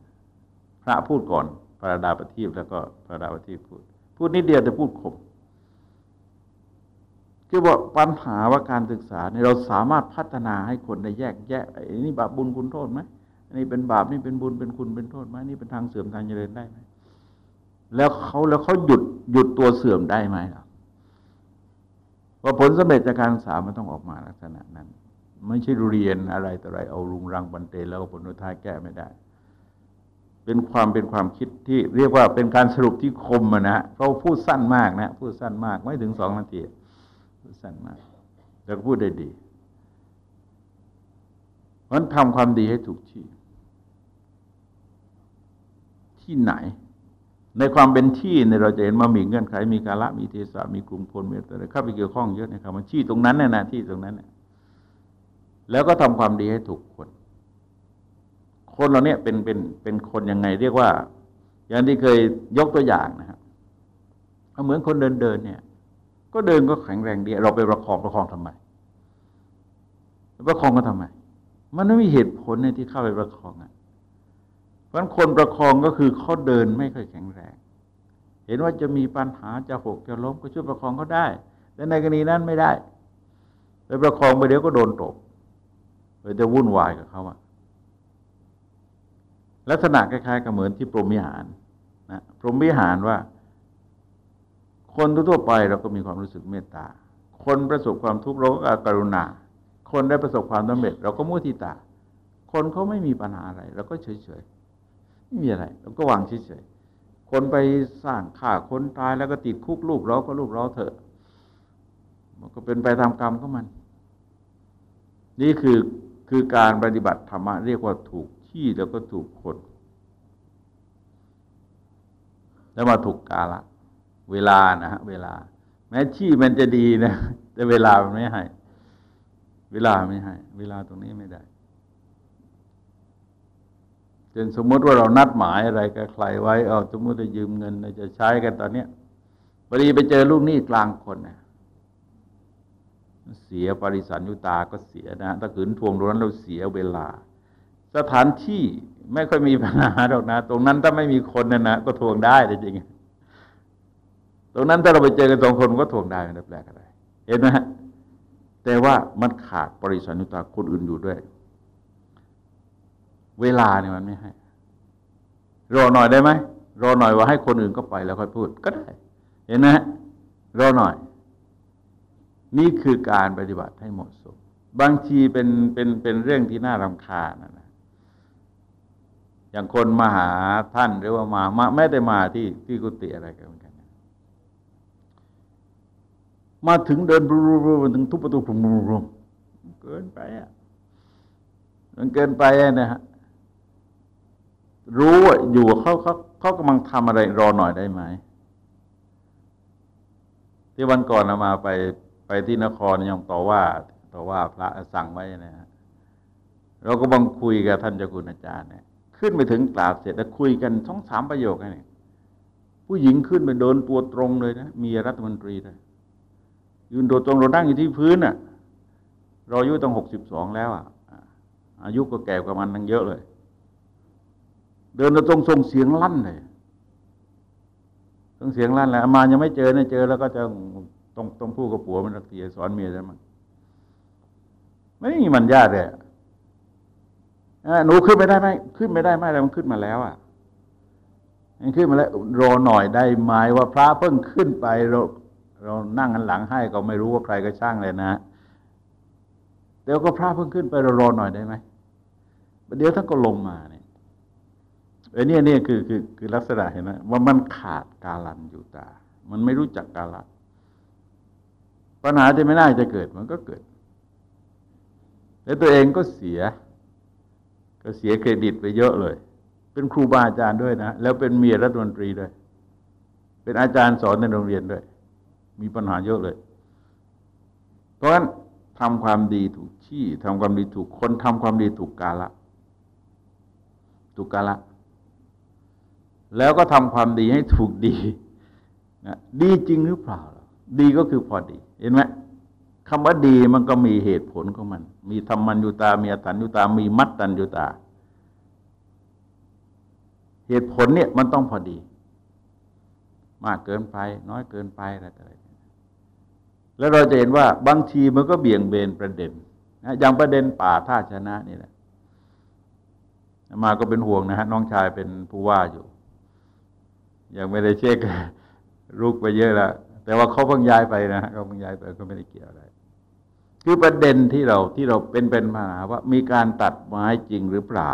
พระพูดก่อนพระดาปฏิบแล้วก็พระดาปฏิบพูด พูดนิดเดียวแต่พูดคมคือว่าปัญหาว่าการศึกษาเนี่ยเราสามารถพัฒนาให้คนได้แยกแยะไอ้นี่บาปบุญคุณโทษไหมอันนี้เป็นบาปนี่เป็นบุญเป็นคุณเป็นโทษไหมนี่เป็นทางเสื่อมทางเจริญได้ไหมแล้วเขาแล้วเขาหยุดหยุดตัวเสื่อมได้ไหมล่ะ ว่าผลสำเร็จจากการศึกษามันต้องออกมาลักษณะนั้น ไม่ใช่เรียนอะไรต่ออะไรเอารุงรังบันเตแล้วผลสุดท้ายแก้ไม่ได้ เป็นความเป็นความคิดที่เรียกว่าเป็นการสรุปที่คมนะเพราะพูดสั้นมากนะพูดสั้นมากไม่ถึงสองนาทีพูดสั้นมากแต่ก็พูดได้ดีเพราะทำความดีให้ถูกที่ ที่ไหน ในความเป็นที่ในเราจะเห็นว่ามีเงื่อนไขมีกาละมีเทศะมีกลุ่มคนมีอะไรเข้าไปเกี่ยวข้องเยอะนะครับมันที่ตรงนั้นเนี่ยนะที่ตรงนั้นเนี่ยแล้วก็ทำความดีให้ถูกคน คนเราเนี่ยเป็นเป็นเป็นคนยังไง เรียกว่า อย่างที่เคยยกตัวอย่างนะครับเหมือนคนเดินเดินเนี่ย ก็เดินก็แข็งแรงดี เราไปประคองประคองทำไมประคองก็ทำไม มันไม่มีเหตุผลในที่เข้าไปประคองอะ เพราะคนประคองก็คือเขาเดินไม่ค่อยแข็งแรง เห็นว่าจะมีปัญหาจะหกจะล้มก็ช่วยประคองเขาได้ แต่ในกรณีนั้นไม่ได้ไปประคองไปเดี๋ยวก็โดนตกไปจะวุ่นวายกับเขาอะลักษณะคล้ายๆกับเหมือนที่พรหมิหารนะพรหมิหารว่า คนทั่วไปเราก็มีความรู้สึกเมตตา คนประสบความทุกข์เราก็กรุณา คนได้ประสบความสำเร็จ เราก็มุทิตา คนเขาไม่มีปัญหาอะไรเราก็เฉยๆ ไม่มีอะไรเราก็วางเฉยๆคนไปสร้างฆ่าคนตายแล้วก็ติดคุกลูกเราก็ลูกเราเถอะมันก็เป็นไปตามกรรมของมัน นี่คือคือการปฏิบัติธรรมะเรียกว่าถูกที่แล้วก็ถูกคน แล้วมาถูกกาละ เวลานะฮะ เวลา แม้ที่มันจะดีนะ แต่เวลามันไม่ให้ เวลาไม่ให้ เวลาตรงนี้ไม่ได้ เช่นสมมติว่าเรานัดหมายอะไรกับใครไว้ เอาสมมติจะยืมเงินจะใช้กันตอนเนี้ยพอดีไปเจอลูกหนี้กลางคนเนี่ยเสียปริสันยุตาก็เสียนะถ้าขืนทวงตรงนั้นเราเสียเวลา สถานที่ไม่ค่อยมีปัญหาหรอกนะ ตรงนั้นถ้าไม่มีคนนะนะก็ทวงได้จริงตรงนั้นถ้าเราไปเจอกันสองคนก็ทวงได้ไม่แปลกอะไร เห็นไหมแต่ว่ามันขาดปริสันุตาคนอื่นอยู่ด้วย เวลาเนี่ยมันไม่ให้ รอหน่อยได้ไหมรอหน่อยว่าให้คนอื่นก็ไปแล้วค่อยพูดก็ได้ เห็นไหมรอหน่อย นี่คือการปฏิบัติให้เหมาะสม บางทีเป็นเป็นเป็นเรื่องที่น่ารำคาญนะนะอย่างคนมาหาท่านหรือว่ามามาไม่ได้มาที่ที่กุฏิอะไรกันเหมือนกัน มาถึงเดินรูๆถึงทุบประตูรุมรุมเกินไปอะมันเกินไปนะฮะ รู้ว่าอยู่เขาเขาเขากำลังทำอะไรรอหน่อยได้ไหมที่วันก่อนเรามาไปไปที่นครยังต่อว่าต่อว่าพระสั่งไว้นะฮะเราก็บังคุยกับท่านเจ้าคุณอาจารย์เนี่ยขึ้นไปถึงกราบเสร็จแล้วคุยกันช่องสามประโยคนี่ผู้หญิงขึ้นไปเดินตัวตรงเลยนะมีรัฐมนตรีเลยยืนโดดตรงเรานั่งอยู่ที่พื้นอะ เราอายุตั้งหกสิบสองแล้วอะอายุก็แก่กว่ามันตั้งเยอะเลย เดินตรงส่งเสียงลั่นเลยต้องเสียงลั่นแหละมายังไม่เจอเนี่ยเจอแล้วก็จะต้องต้องพูดกับผัวมันรักเตียสอนเมียใช่ไหมไม่มีมันยากเลยหนูขึ้นไม่ได้ไหมขึ้นไม่ได้ไหมอะไรมันขึ้นมาแล้ว อะมันขึ้นมาแล้วรอหน่อยได้ไหมว่าพระเพิ่งขึ้นไปเราเรานั่งกันหลังให้ก็ไม่รู้ว่าใครก็ช่างเลยนะเดี๋ยวก็พระเพิ่งขึ้นไปเรารอหน่อยได้ไหมเดี๋ยวท่านก็ลงมา เนี่ยไอ้นี่นี่คือคือคือลักษณะเห็นไหมว่ามันขาดกาลันอยู่ตา มันไม่รู้จักกาลันปัญหาที่ไม่น่าจะเกิดมันก็เกิด แล้วตัวเองก็เสีย ก็เสียเครดิตไปเยอะเลย เป็นครูบาอาจารย์ด้วยนะ แล้วเป็นเมียรัฐมนตรีด้วย เป็นอาจารย์สอนในโรงเรียนด้วย มีปัญหาเยอะเลย เพราะฉะนั้นทำความดีถูกที่ทำความดีถูกคนทำความดีถูกกาละถูกกาละ แล้วก็ทำความดีให้ถูกดีนะดีจริงหรือเปล่า ดีก็คือพอดี เห็นไหมคำว่าดีมันก็มีเหตุผลของมัน มีธรรมัญญุตา มีอัตัญญุตา มีมัตตัญญุตา เหตุผลเนี่ยมันต้องพอดี มากเกินไป น้อยเกินไปอะไรต่อแล้วเราจะเห็นว่าบางทีมันก็เบี่ยงเบนประเด็นนะอย่างประเด็นป่าท่าชนะนี่แหละมาก็เป็นห่วงนะฮะน้องชายเป็นผู้ว่าอยู่ ยังไม่ได้เช็ครุกไปเยอะแล้วแต่ว่าเขาเพิ่งย้ายไปนะเขาเพิ่งย้ายไปก็ไม่ได้เกี่ยวอะไร คือประเด็นที่เราที่เราเป็นเป็นมาว่า มีการตัดไม้จริงหรือเปล่า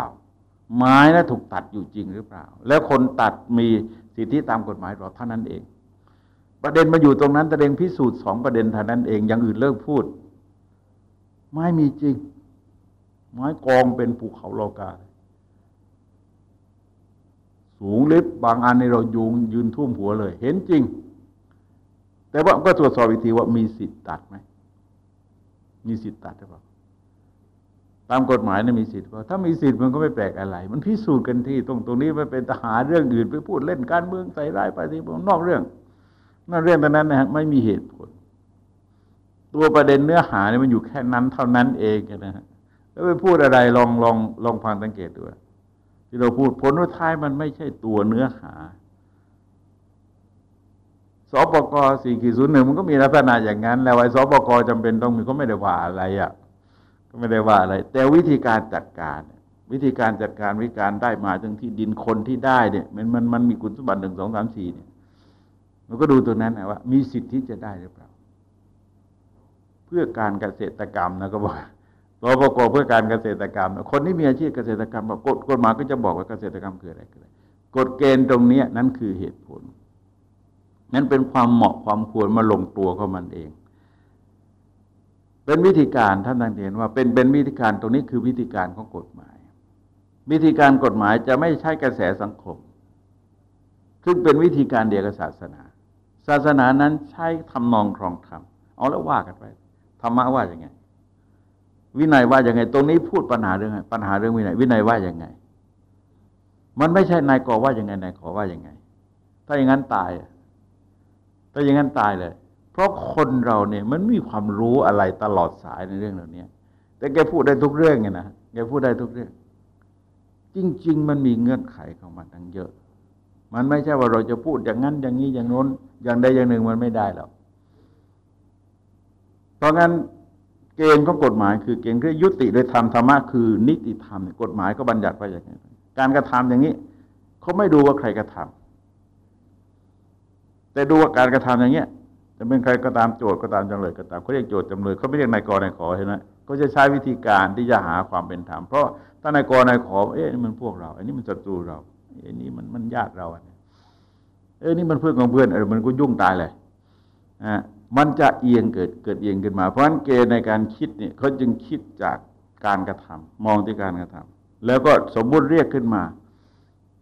ไม้นะถูกตัดอยู่จริงหรือเปล่า แล้วคนตัดมีสิทธิตามกฎหมายหรอเท่านั้นเอง ประเด็นมาอยู่ตรงนั้นประเด็นพิสูจน์สองประเด็นเท่านั้นเองอย่างอื่นเลิกพูด ไม่มีจริง ไม้กองเป็นภูเขาโลกา สูงลิบบางอันในเรายุงยืนทุ่มหัวเลย เห็นจริง แต่ว่าก็ตรวจสอบอีกทีว่ามีสิทธิ์ตัดไหมมีสิทธิ์ตัดหรือเปล่าตามกฎหมายนะมีสิทธิ์เปล่าถ้ามีสิทธิ์มันก็ไม่แปลกอะไร มันพิสูจน์กันที่ตรงตรงนี้มันเป็นทหารเรื่องอื่นไปพูดเล่นการเมืองใส่ร้ายไปที่นอกเรื่องนั่นเรื่องนั้นนะฮะไม่มีเหตุผล ตัวประเด็นเนื้อหาเนี่ยมันอยู่แค่นั้นเท่านั้นเองนะฮะแล้วไปพูดอะไรลองลองลองฟังสังเกตดู ที่เราพูดผลท้ายมันไม่ใช่ตัวเนื้อหาสปกสี่ขีดศูนย์หนึ่งมันก็มีลักษณะอย่างนั้น แล้วไอ้สปกจำเป็นต้องมีก็ไม่ได้ว่าอะไรอะก็ไม่ได้ว่าอะไร แต่วิธีการจัดการ วิธีการจัดการวิธีการได้มาถึงที่ดินคนที่ได้เนี่ย มันมันมันมีคุณสมบัติหนึ่งสองสามสี่เนี่ยมันก็ดูตัวนั้นนะว่า มีสิทธิ์ที่จะได้หรือเปล่า เพื่อการเกษตรกรรมนะก็บอก รอประกอบเพื่อการเกษตรกรรม คนที่มีอาชีพเกษตรกรรมกฎกฎหมายก็จะบอกว่าเกษตรกรรมคืออะไรคืออะไรกฎเกณฑ์ตรงนี้นั้นคือเหตุผล นั้นเป็นความเหมาะความควรมาลงตัวของมันเอง เป็นวิธีการท่านท่านเห็นว่าเป็นเป็นวิธีการตรงนี้คือวิธีการของกฎหมาย วิธีการกฎหมายจะไม่ใช่กระแสสังคม ซึ่งเป็นวิธีการเดียวกับศาสนา ศาสนานั้นใช้ทำนองครองธรรมเอาแล้วว่ากันไปธรรมะว่าอย่างไง วินัยว่าอย่างไง ตรงนี้พูดปัญหาเรื่องปัญหาเรื่องวินัย วินัยว่าอย่างไง มันไม่ใช่นายกอว่าอย่างไงนายขอว่าอย่างไง ถ้าอย่างนั้นตายถ้าอย่างนั้นตายเลย เพราะคนเราเนี่ยมันมีความรู้อะไรตลอดสายในเรื่องเหล่านี้แต่แกพูดได้ทุกเรื่องไงนะแกพูดได้ทุกเรื่อง จริง ๆ มันมีเงื่อนไขของมันทั้งเยอะ มันไม่ใช่ว่าเราจะพูดอย่างนั้น อย่างนี้อย่างโน้น อย่างใดอย่างหนึ่งมันไม่ได้หรอกเพราะงั้น เกณฑ์ของกฎหมายคือเกณฑ์คือยุติโดยธรรมธรรมะคือนิติธรรมกฎหมายก็บัญญัติไว้อย่างนี้การกระทำอย่างนี้เขาไม่ดูว่าใครกระทำแต่ดูว่าการกระทำอย่างเนี้ยจะเป็นใครก็ตามโจทย์ก็ตามจำเลยก็ตามเขาเรียกโจทย์จำเลยเขาไม่เรียกนายกนายขอเห็นไหมก็จะใช้วิธีการที่จะหาความเป็นธรรมเพราะถ้านายกนายขอเอ๊ะมันพวกเราอันนี้มันศัตรูเราอันนี้มันมันญาติเราอันนี้เอ้นี่มันเพื่อนของเพื่อนเออมันก็ยุ่งตายเลยอ่า มันจะเอียงเกิดเกิดเอียงขึ้นมา เพราะฉะนั้นเกณฑ์ในการคิดเนี่ยเขาจึงคิดจากการกระทำมองที่การกระทำแล้วก็สมมุติเรียกขึ้นมา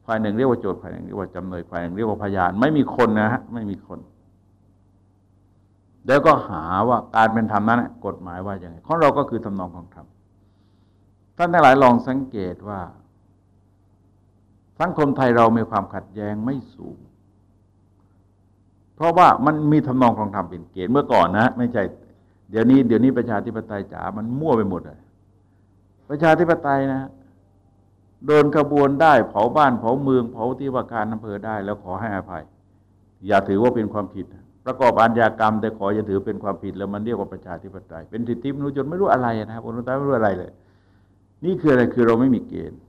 ฝ่ายหนึ่งเรียกว่าโจทย์ฝ่ายหนึ่งเรียกว่าจำเลยฝ่ายหนึ่งเรียกว่าพยาน ไม่มีคนนะฮะไม่มีคน แล้วก็หาว่าการเป็นธรรมนั้นกฎหมายว่าอย่างไรของเราก็คือทำนองของธรรมท่านทั้งหลายลองสังเกตว่า สังคมไทยเรามีความขัดแย้งไม่สูง เพราะว่ามันมีทำนองของธรรมเป็นเกณฑ์เมื่อก่อนนะ ไม่ใช่ เดี๋ยวนี้เดี๋ยวนี้ประชาธิปไตยจ๋ามันมั่วไปหมดเลยประชาธิปไตยนะโดนกระบวนได้เผาบ้านเผาเมืองเผาที่ว่าการอำเภอได้ แล้วขอให้อภัย อย่าถือว่าเป็นความผิด ประกอบอาญากรรม แต่ขออย่าถือเป็นความผิด แล้วมันเรียกว่าประชาธิปไตย เป็นสิทธิมนุษยชนไม่รู้อะไรนะครับคนไทยไม่รู้อะไรเลย นี่คืออะไรคือเราไม่มีเกณฑ์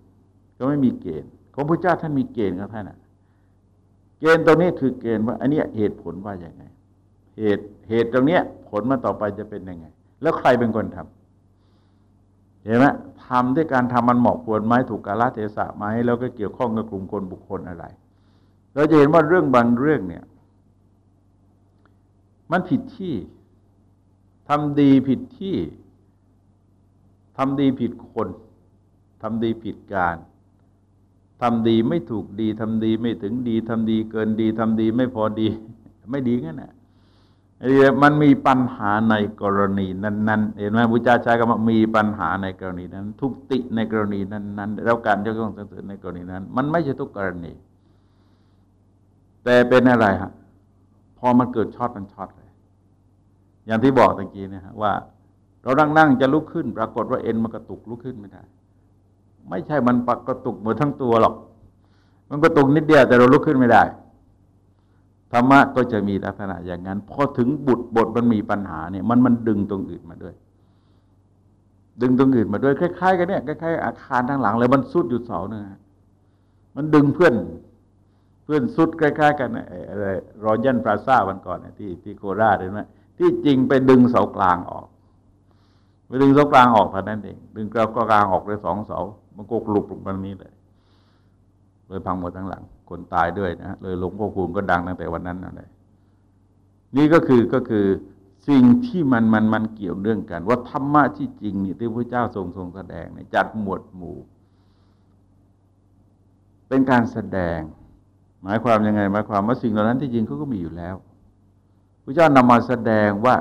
ก็ไม่มีเกณฑ์ ของพระเจ้าท่านมีเกณฑ์ครับท่านนะ เกณฑ์ตรงนี้คือเกณฑ์ว่า อันนี้เหตุผลว่าอย่างไง เหตุเหตุตรงนี้ผลมาต่อไปจะเป็นยังไง แล้วใครเป็นคนทำเห็นไหมทำด้วยการทำมันเหมาะควรไหมถูกกาลเทศะไหมแล้วก็เกี่ยวข้องกับกลุ่มคนบุคคลอะไร เราจะเห็นว่าเรื่องบางเรื่องเนี่ย มันผิดที่ทำดีผิดที่ทำดีผิดคนทำดีผิดการ ทำดีไม่ถูกดีทำดีไม่ถึงดีทำดีเกินดีทำดีไม่พอดี ไม่ดีงั้นนะมันมีปัญหาในกรณีนั้นๆ เห็นไหมพุทธเจ้าใช้คำว่ามีปัญหาในกรณีนั้น ทุกติในกรณีนั้นๆแล้วการยกย่องสรรเสริญในกรณีนั้น มันไม่ใช่ทุกกรณี แต่เป็นอะไรฮะพอมันเกิดช็อตมันช็อตเลย อย่างที่บอกตะกี้นะฮะว่า เรานั่งนั่งจะลุกขึ้น ปรากฏว่าเอ็นมันกระตุกลุกขึ้นไม่ได้ ไม่ใช่มันปักกระตุกหมดทั้งตัวหรอก มันกระตุกนิดเดียวแต่เราลุกขึ้นไม่ได้ธรรมะก็จะมีลักษณะอย่างนั้นพอถึงบุตรบทมันมีปัญหาเนี่ย มันมันดึงตรงอื่นมาด้วย ดึงตรงอื่นมาด้วยคล้ายๆกันเนี่ยคล้ายๆอาคารทั้งหลังเลยมันสุดอยู่เสาหนึ่งมันดึงเพื่อน เพื่อนสุดคล้ายๆ กันอะไรรอยันปราซาวันก่อนเนี่ยที่ที่โคราชเห็นไหมที่จริงไปดึงเสากลางออกไปดึงเสากลางออกเท่านั้นเองดึงเสากลางออกเลยสองเสา มันก็กลุบลงไปนี้เลยเลยพังหมดทั้งหลัง คนตายด้วยนะเลยหลวงพ่อคูณก็ดังตั้งแต่วันนั้นนั่นเลยนี่ก็คือก็คือสิ่งที่มันมันมันเกี่ยวเนื่องกัน ว่าธรรมะที่จริงนี่ที่พระเจ้าทรงทรงแสดงเนี่ยจัดหมวดหมู่ เป็นการแสดง หมายความยังไงหมายความว่าสิ่งเหล่านั้นที่จริงเขาก็มีอยู่แล้วพระเจ้านำมาแสดงว่า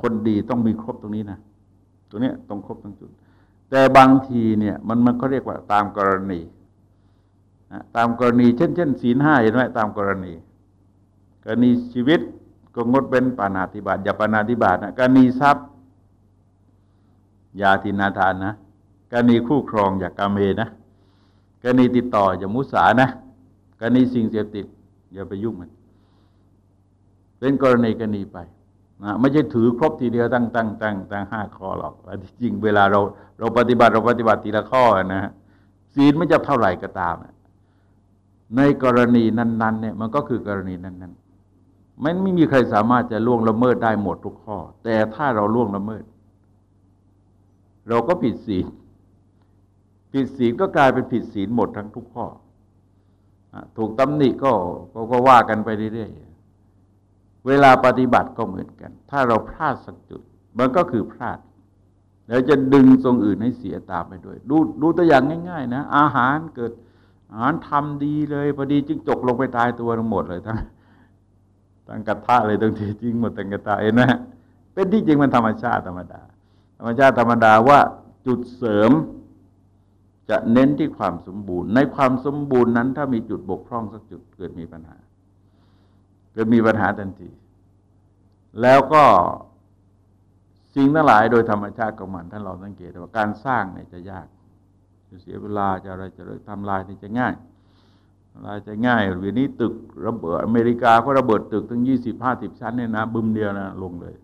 คนดีต้องมีครบตรงนี้นะตัวนี้ต้องครบทั้งจุด แต่บางทีเนี่ยมันมันก็เรียกว่าตามกรณีตามกรณีเช่นเช่นศีลห้าเห็นไหมตามกรณี กรณีชีวิตก็งดเป็นปานาธิบาตอย่าปานาธิบาตนะกรณีทรัพย์อย่าทินาทานนะกรณีคู่ครองอย่ากาเมนะกรณีติดต่ออย่ามุสานะกรณีสิ่งเสพติดอย่าไปยุ่งมัน เป็นกรณีกรณีไป นะไม่ใช่ถือครบทีเดียวตั้งตั้งตั้งตั้งห้าข้อหรอกจริงเวลาเราเราปฏิบัติเราปฏิบัติทีละข้อนะฮะศีลไม่จะเท่าไหร่ก็ตาม ในกรณีนั้น ๆ เนี่ยมันก็คือกรณีนั้น ๆ มันไม่มีใครสามารถจะล่วงละเมิดได้หมดทุกข้อ แต่ถ้าเราล่วงละเมิด เราก็ผิดศีลผิดศีลก็กลายเป็นผิดศีลหมดทั้งทุกข้อ ถูกตำหนิก็ก็ว่ากันไปเรื่อย เวลาปฏิบัติก็เหมือนกัน ถ้าเราพลาดสักจุด มันก็คือพลาดแล้วจะดึงตรงอื่นให้เสียตามไปด้วย ดูดูตัวอย่างง่าย ๆ นะ อาหารเกิดอาหารทำดีเลยพอดีจึงจกลงไปตายตัวทั้งหมดเลยทั้งทั้งกระทะเลยทั้งทีจริงหมดทั้งกระทะเห็นไหมเป็นที่จริงมันธรรมชาติธรรมดา ธรรมชาติธรรมดาว่าจุดเสริมจะเน้นที่ความสมบูรณ์ ในความสมบูรณ์นั้นถ้ามีจุดบกพร่องสักจุดเกิดมีปัญหา เกิดมีปัญหาทันที แล้วก็สิ่งทั้งหลายโดยธรรมชาติของมันท่านเราสังเกตว่าการสร้างเนี่ยจะยาก จะเสียเวลาจะอะไรจะเลยทำลายนี่จะง่ายลายจะง่ายเดี๋ยวนี้ตึกระเบิดอเมริกาก็ระเบิดตึกตั้งยี่สิบห้าสิบชั้นเนี่ยนะบึมเดียวนะลงเลย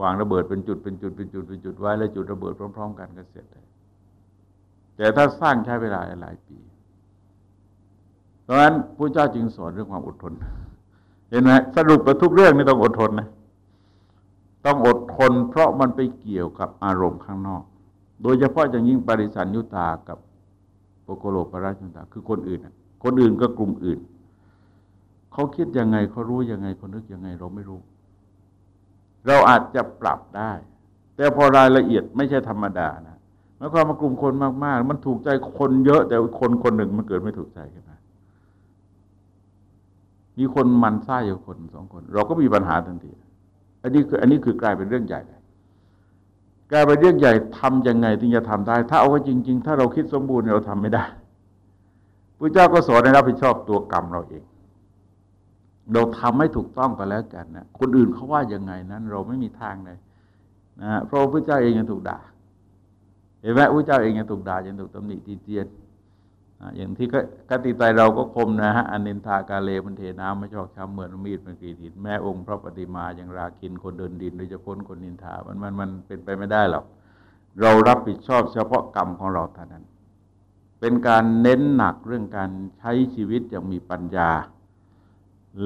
วางระเบิดเป็นจุดเป็นจุดเป็นจุดเป็นจุดไว้แล้วจุดระเบิดพร้อม ๆ กันก็เสร็จเลยแต่ถ้าสร้างใช้เวลาหลายปีดังนั้นพระเจ้าจึงสอนเรื่องความอดทน เห็นไหมสรุปกับทุกเรื่องนี่ต้องอดทนนะ ต้องอดทน เพราะมันไปเกี่ยวกับอารมณ์ข้างนอก โดยเฉพาะอย่างยิ่งปริสันยุตากับโปโกโลปราชุตา คือคนอื่น คนอื่นก็กลุ่มอื่น เขาคิดยังไงเขารู้ยังไงเขานึกยังไง เราไม่รู้ เราอาจจะปรับได้ แต่พอรายละเอียดไม่ใช่ธรรมดานะเมื่อความมากลุ่มคนมากๆ มันถูกใจคนเยอะ แต่คนคนหนึ่งมันเกิดไม่ถูกใจขึ้นมา มีคนมันไส้อยู่คนสองคน เราก็มีปัญหาทันทีอันนี้คืออันนี้คือกลายเป็นเรื่องใหญ่กลายเป็นเรื่องใหญ่ทํำยังไงถึงจะทำได้ ถ้าเอาว่าจริง ๆ ถ้าเราคิดสมบูรณ์เราทำไม่ได้พระเจ้าก็สอนให้รับผิดชอบตัวกรรมเราเอง เราทำให้ถูกต้องก็แล้วกันนะคนอื่นเขาว่ายังไงนั้น เราไม่มีทางเลยนะเพราะพระเจ้าเองยังถูกด่าเห็นไหมพระเจ้าเองยังถูกด่ายังถูกตำหนิตีเตียน อย่างที่กติไตเราก็คมนะฮะอนินทากาเลมันเทน้ำไม่ชอกช้ำเหมือนมีดมันกรีดหินแม่องค์พระปฏิมาอย่างราคินคนเดินดินโดยจะพ้นคนนินทามันมันมันเป็นไปไม่ได้หรอกเรารับผิดชอบเฉพาะกรรมของเราเท่านั้น เป็นการเน้นหนักเรื่องการใช้ชีวิตอย่างมีปัญญา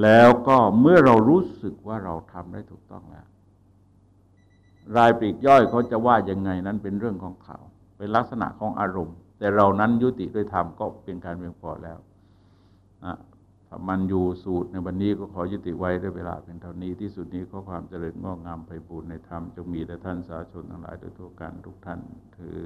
แล้วก็เมื่อเรารู้สึกว่าเราทำได้ถูกต้องแล้ว รายปลีกย่อยเขาจะว่ายังไงนั้นเป็นเรื่องของเขา เป็นลักษณะของอารมณ์ แต่เรานั้นยุติด้วยธรรมก็เป็นการเพียงพอแล้วนะมันอยู่สูตรในวันนี้ก็ขอยุติไว้ด้วยเวลาเป็นเท่านี้ที่สุดนี้ข้อความเจริญงอกงามไปบูรณในธรรมจงมีแต่ท่านสาชนทั้งหลายโดยทั่วกันทุกท่านคือ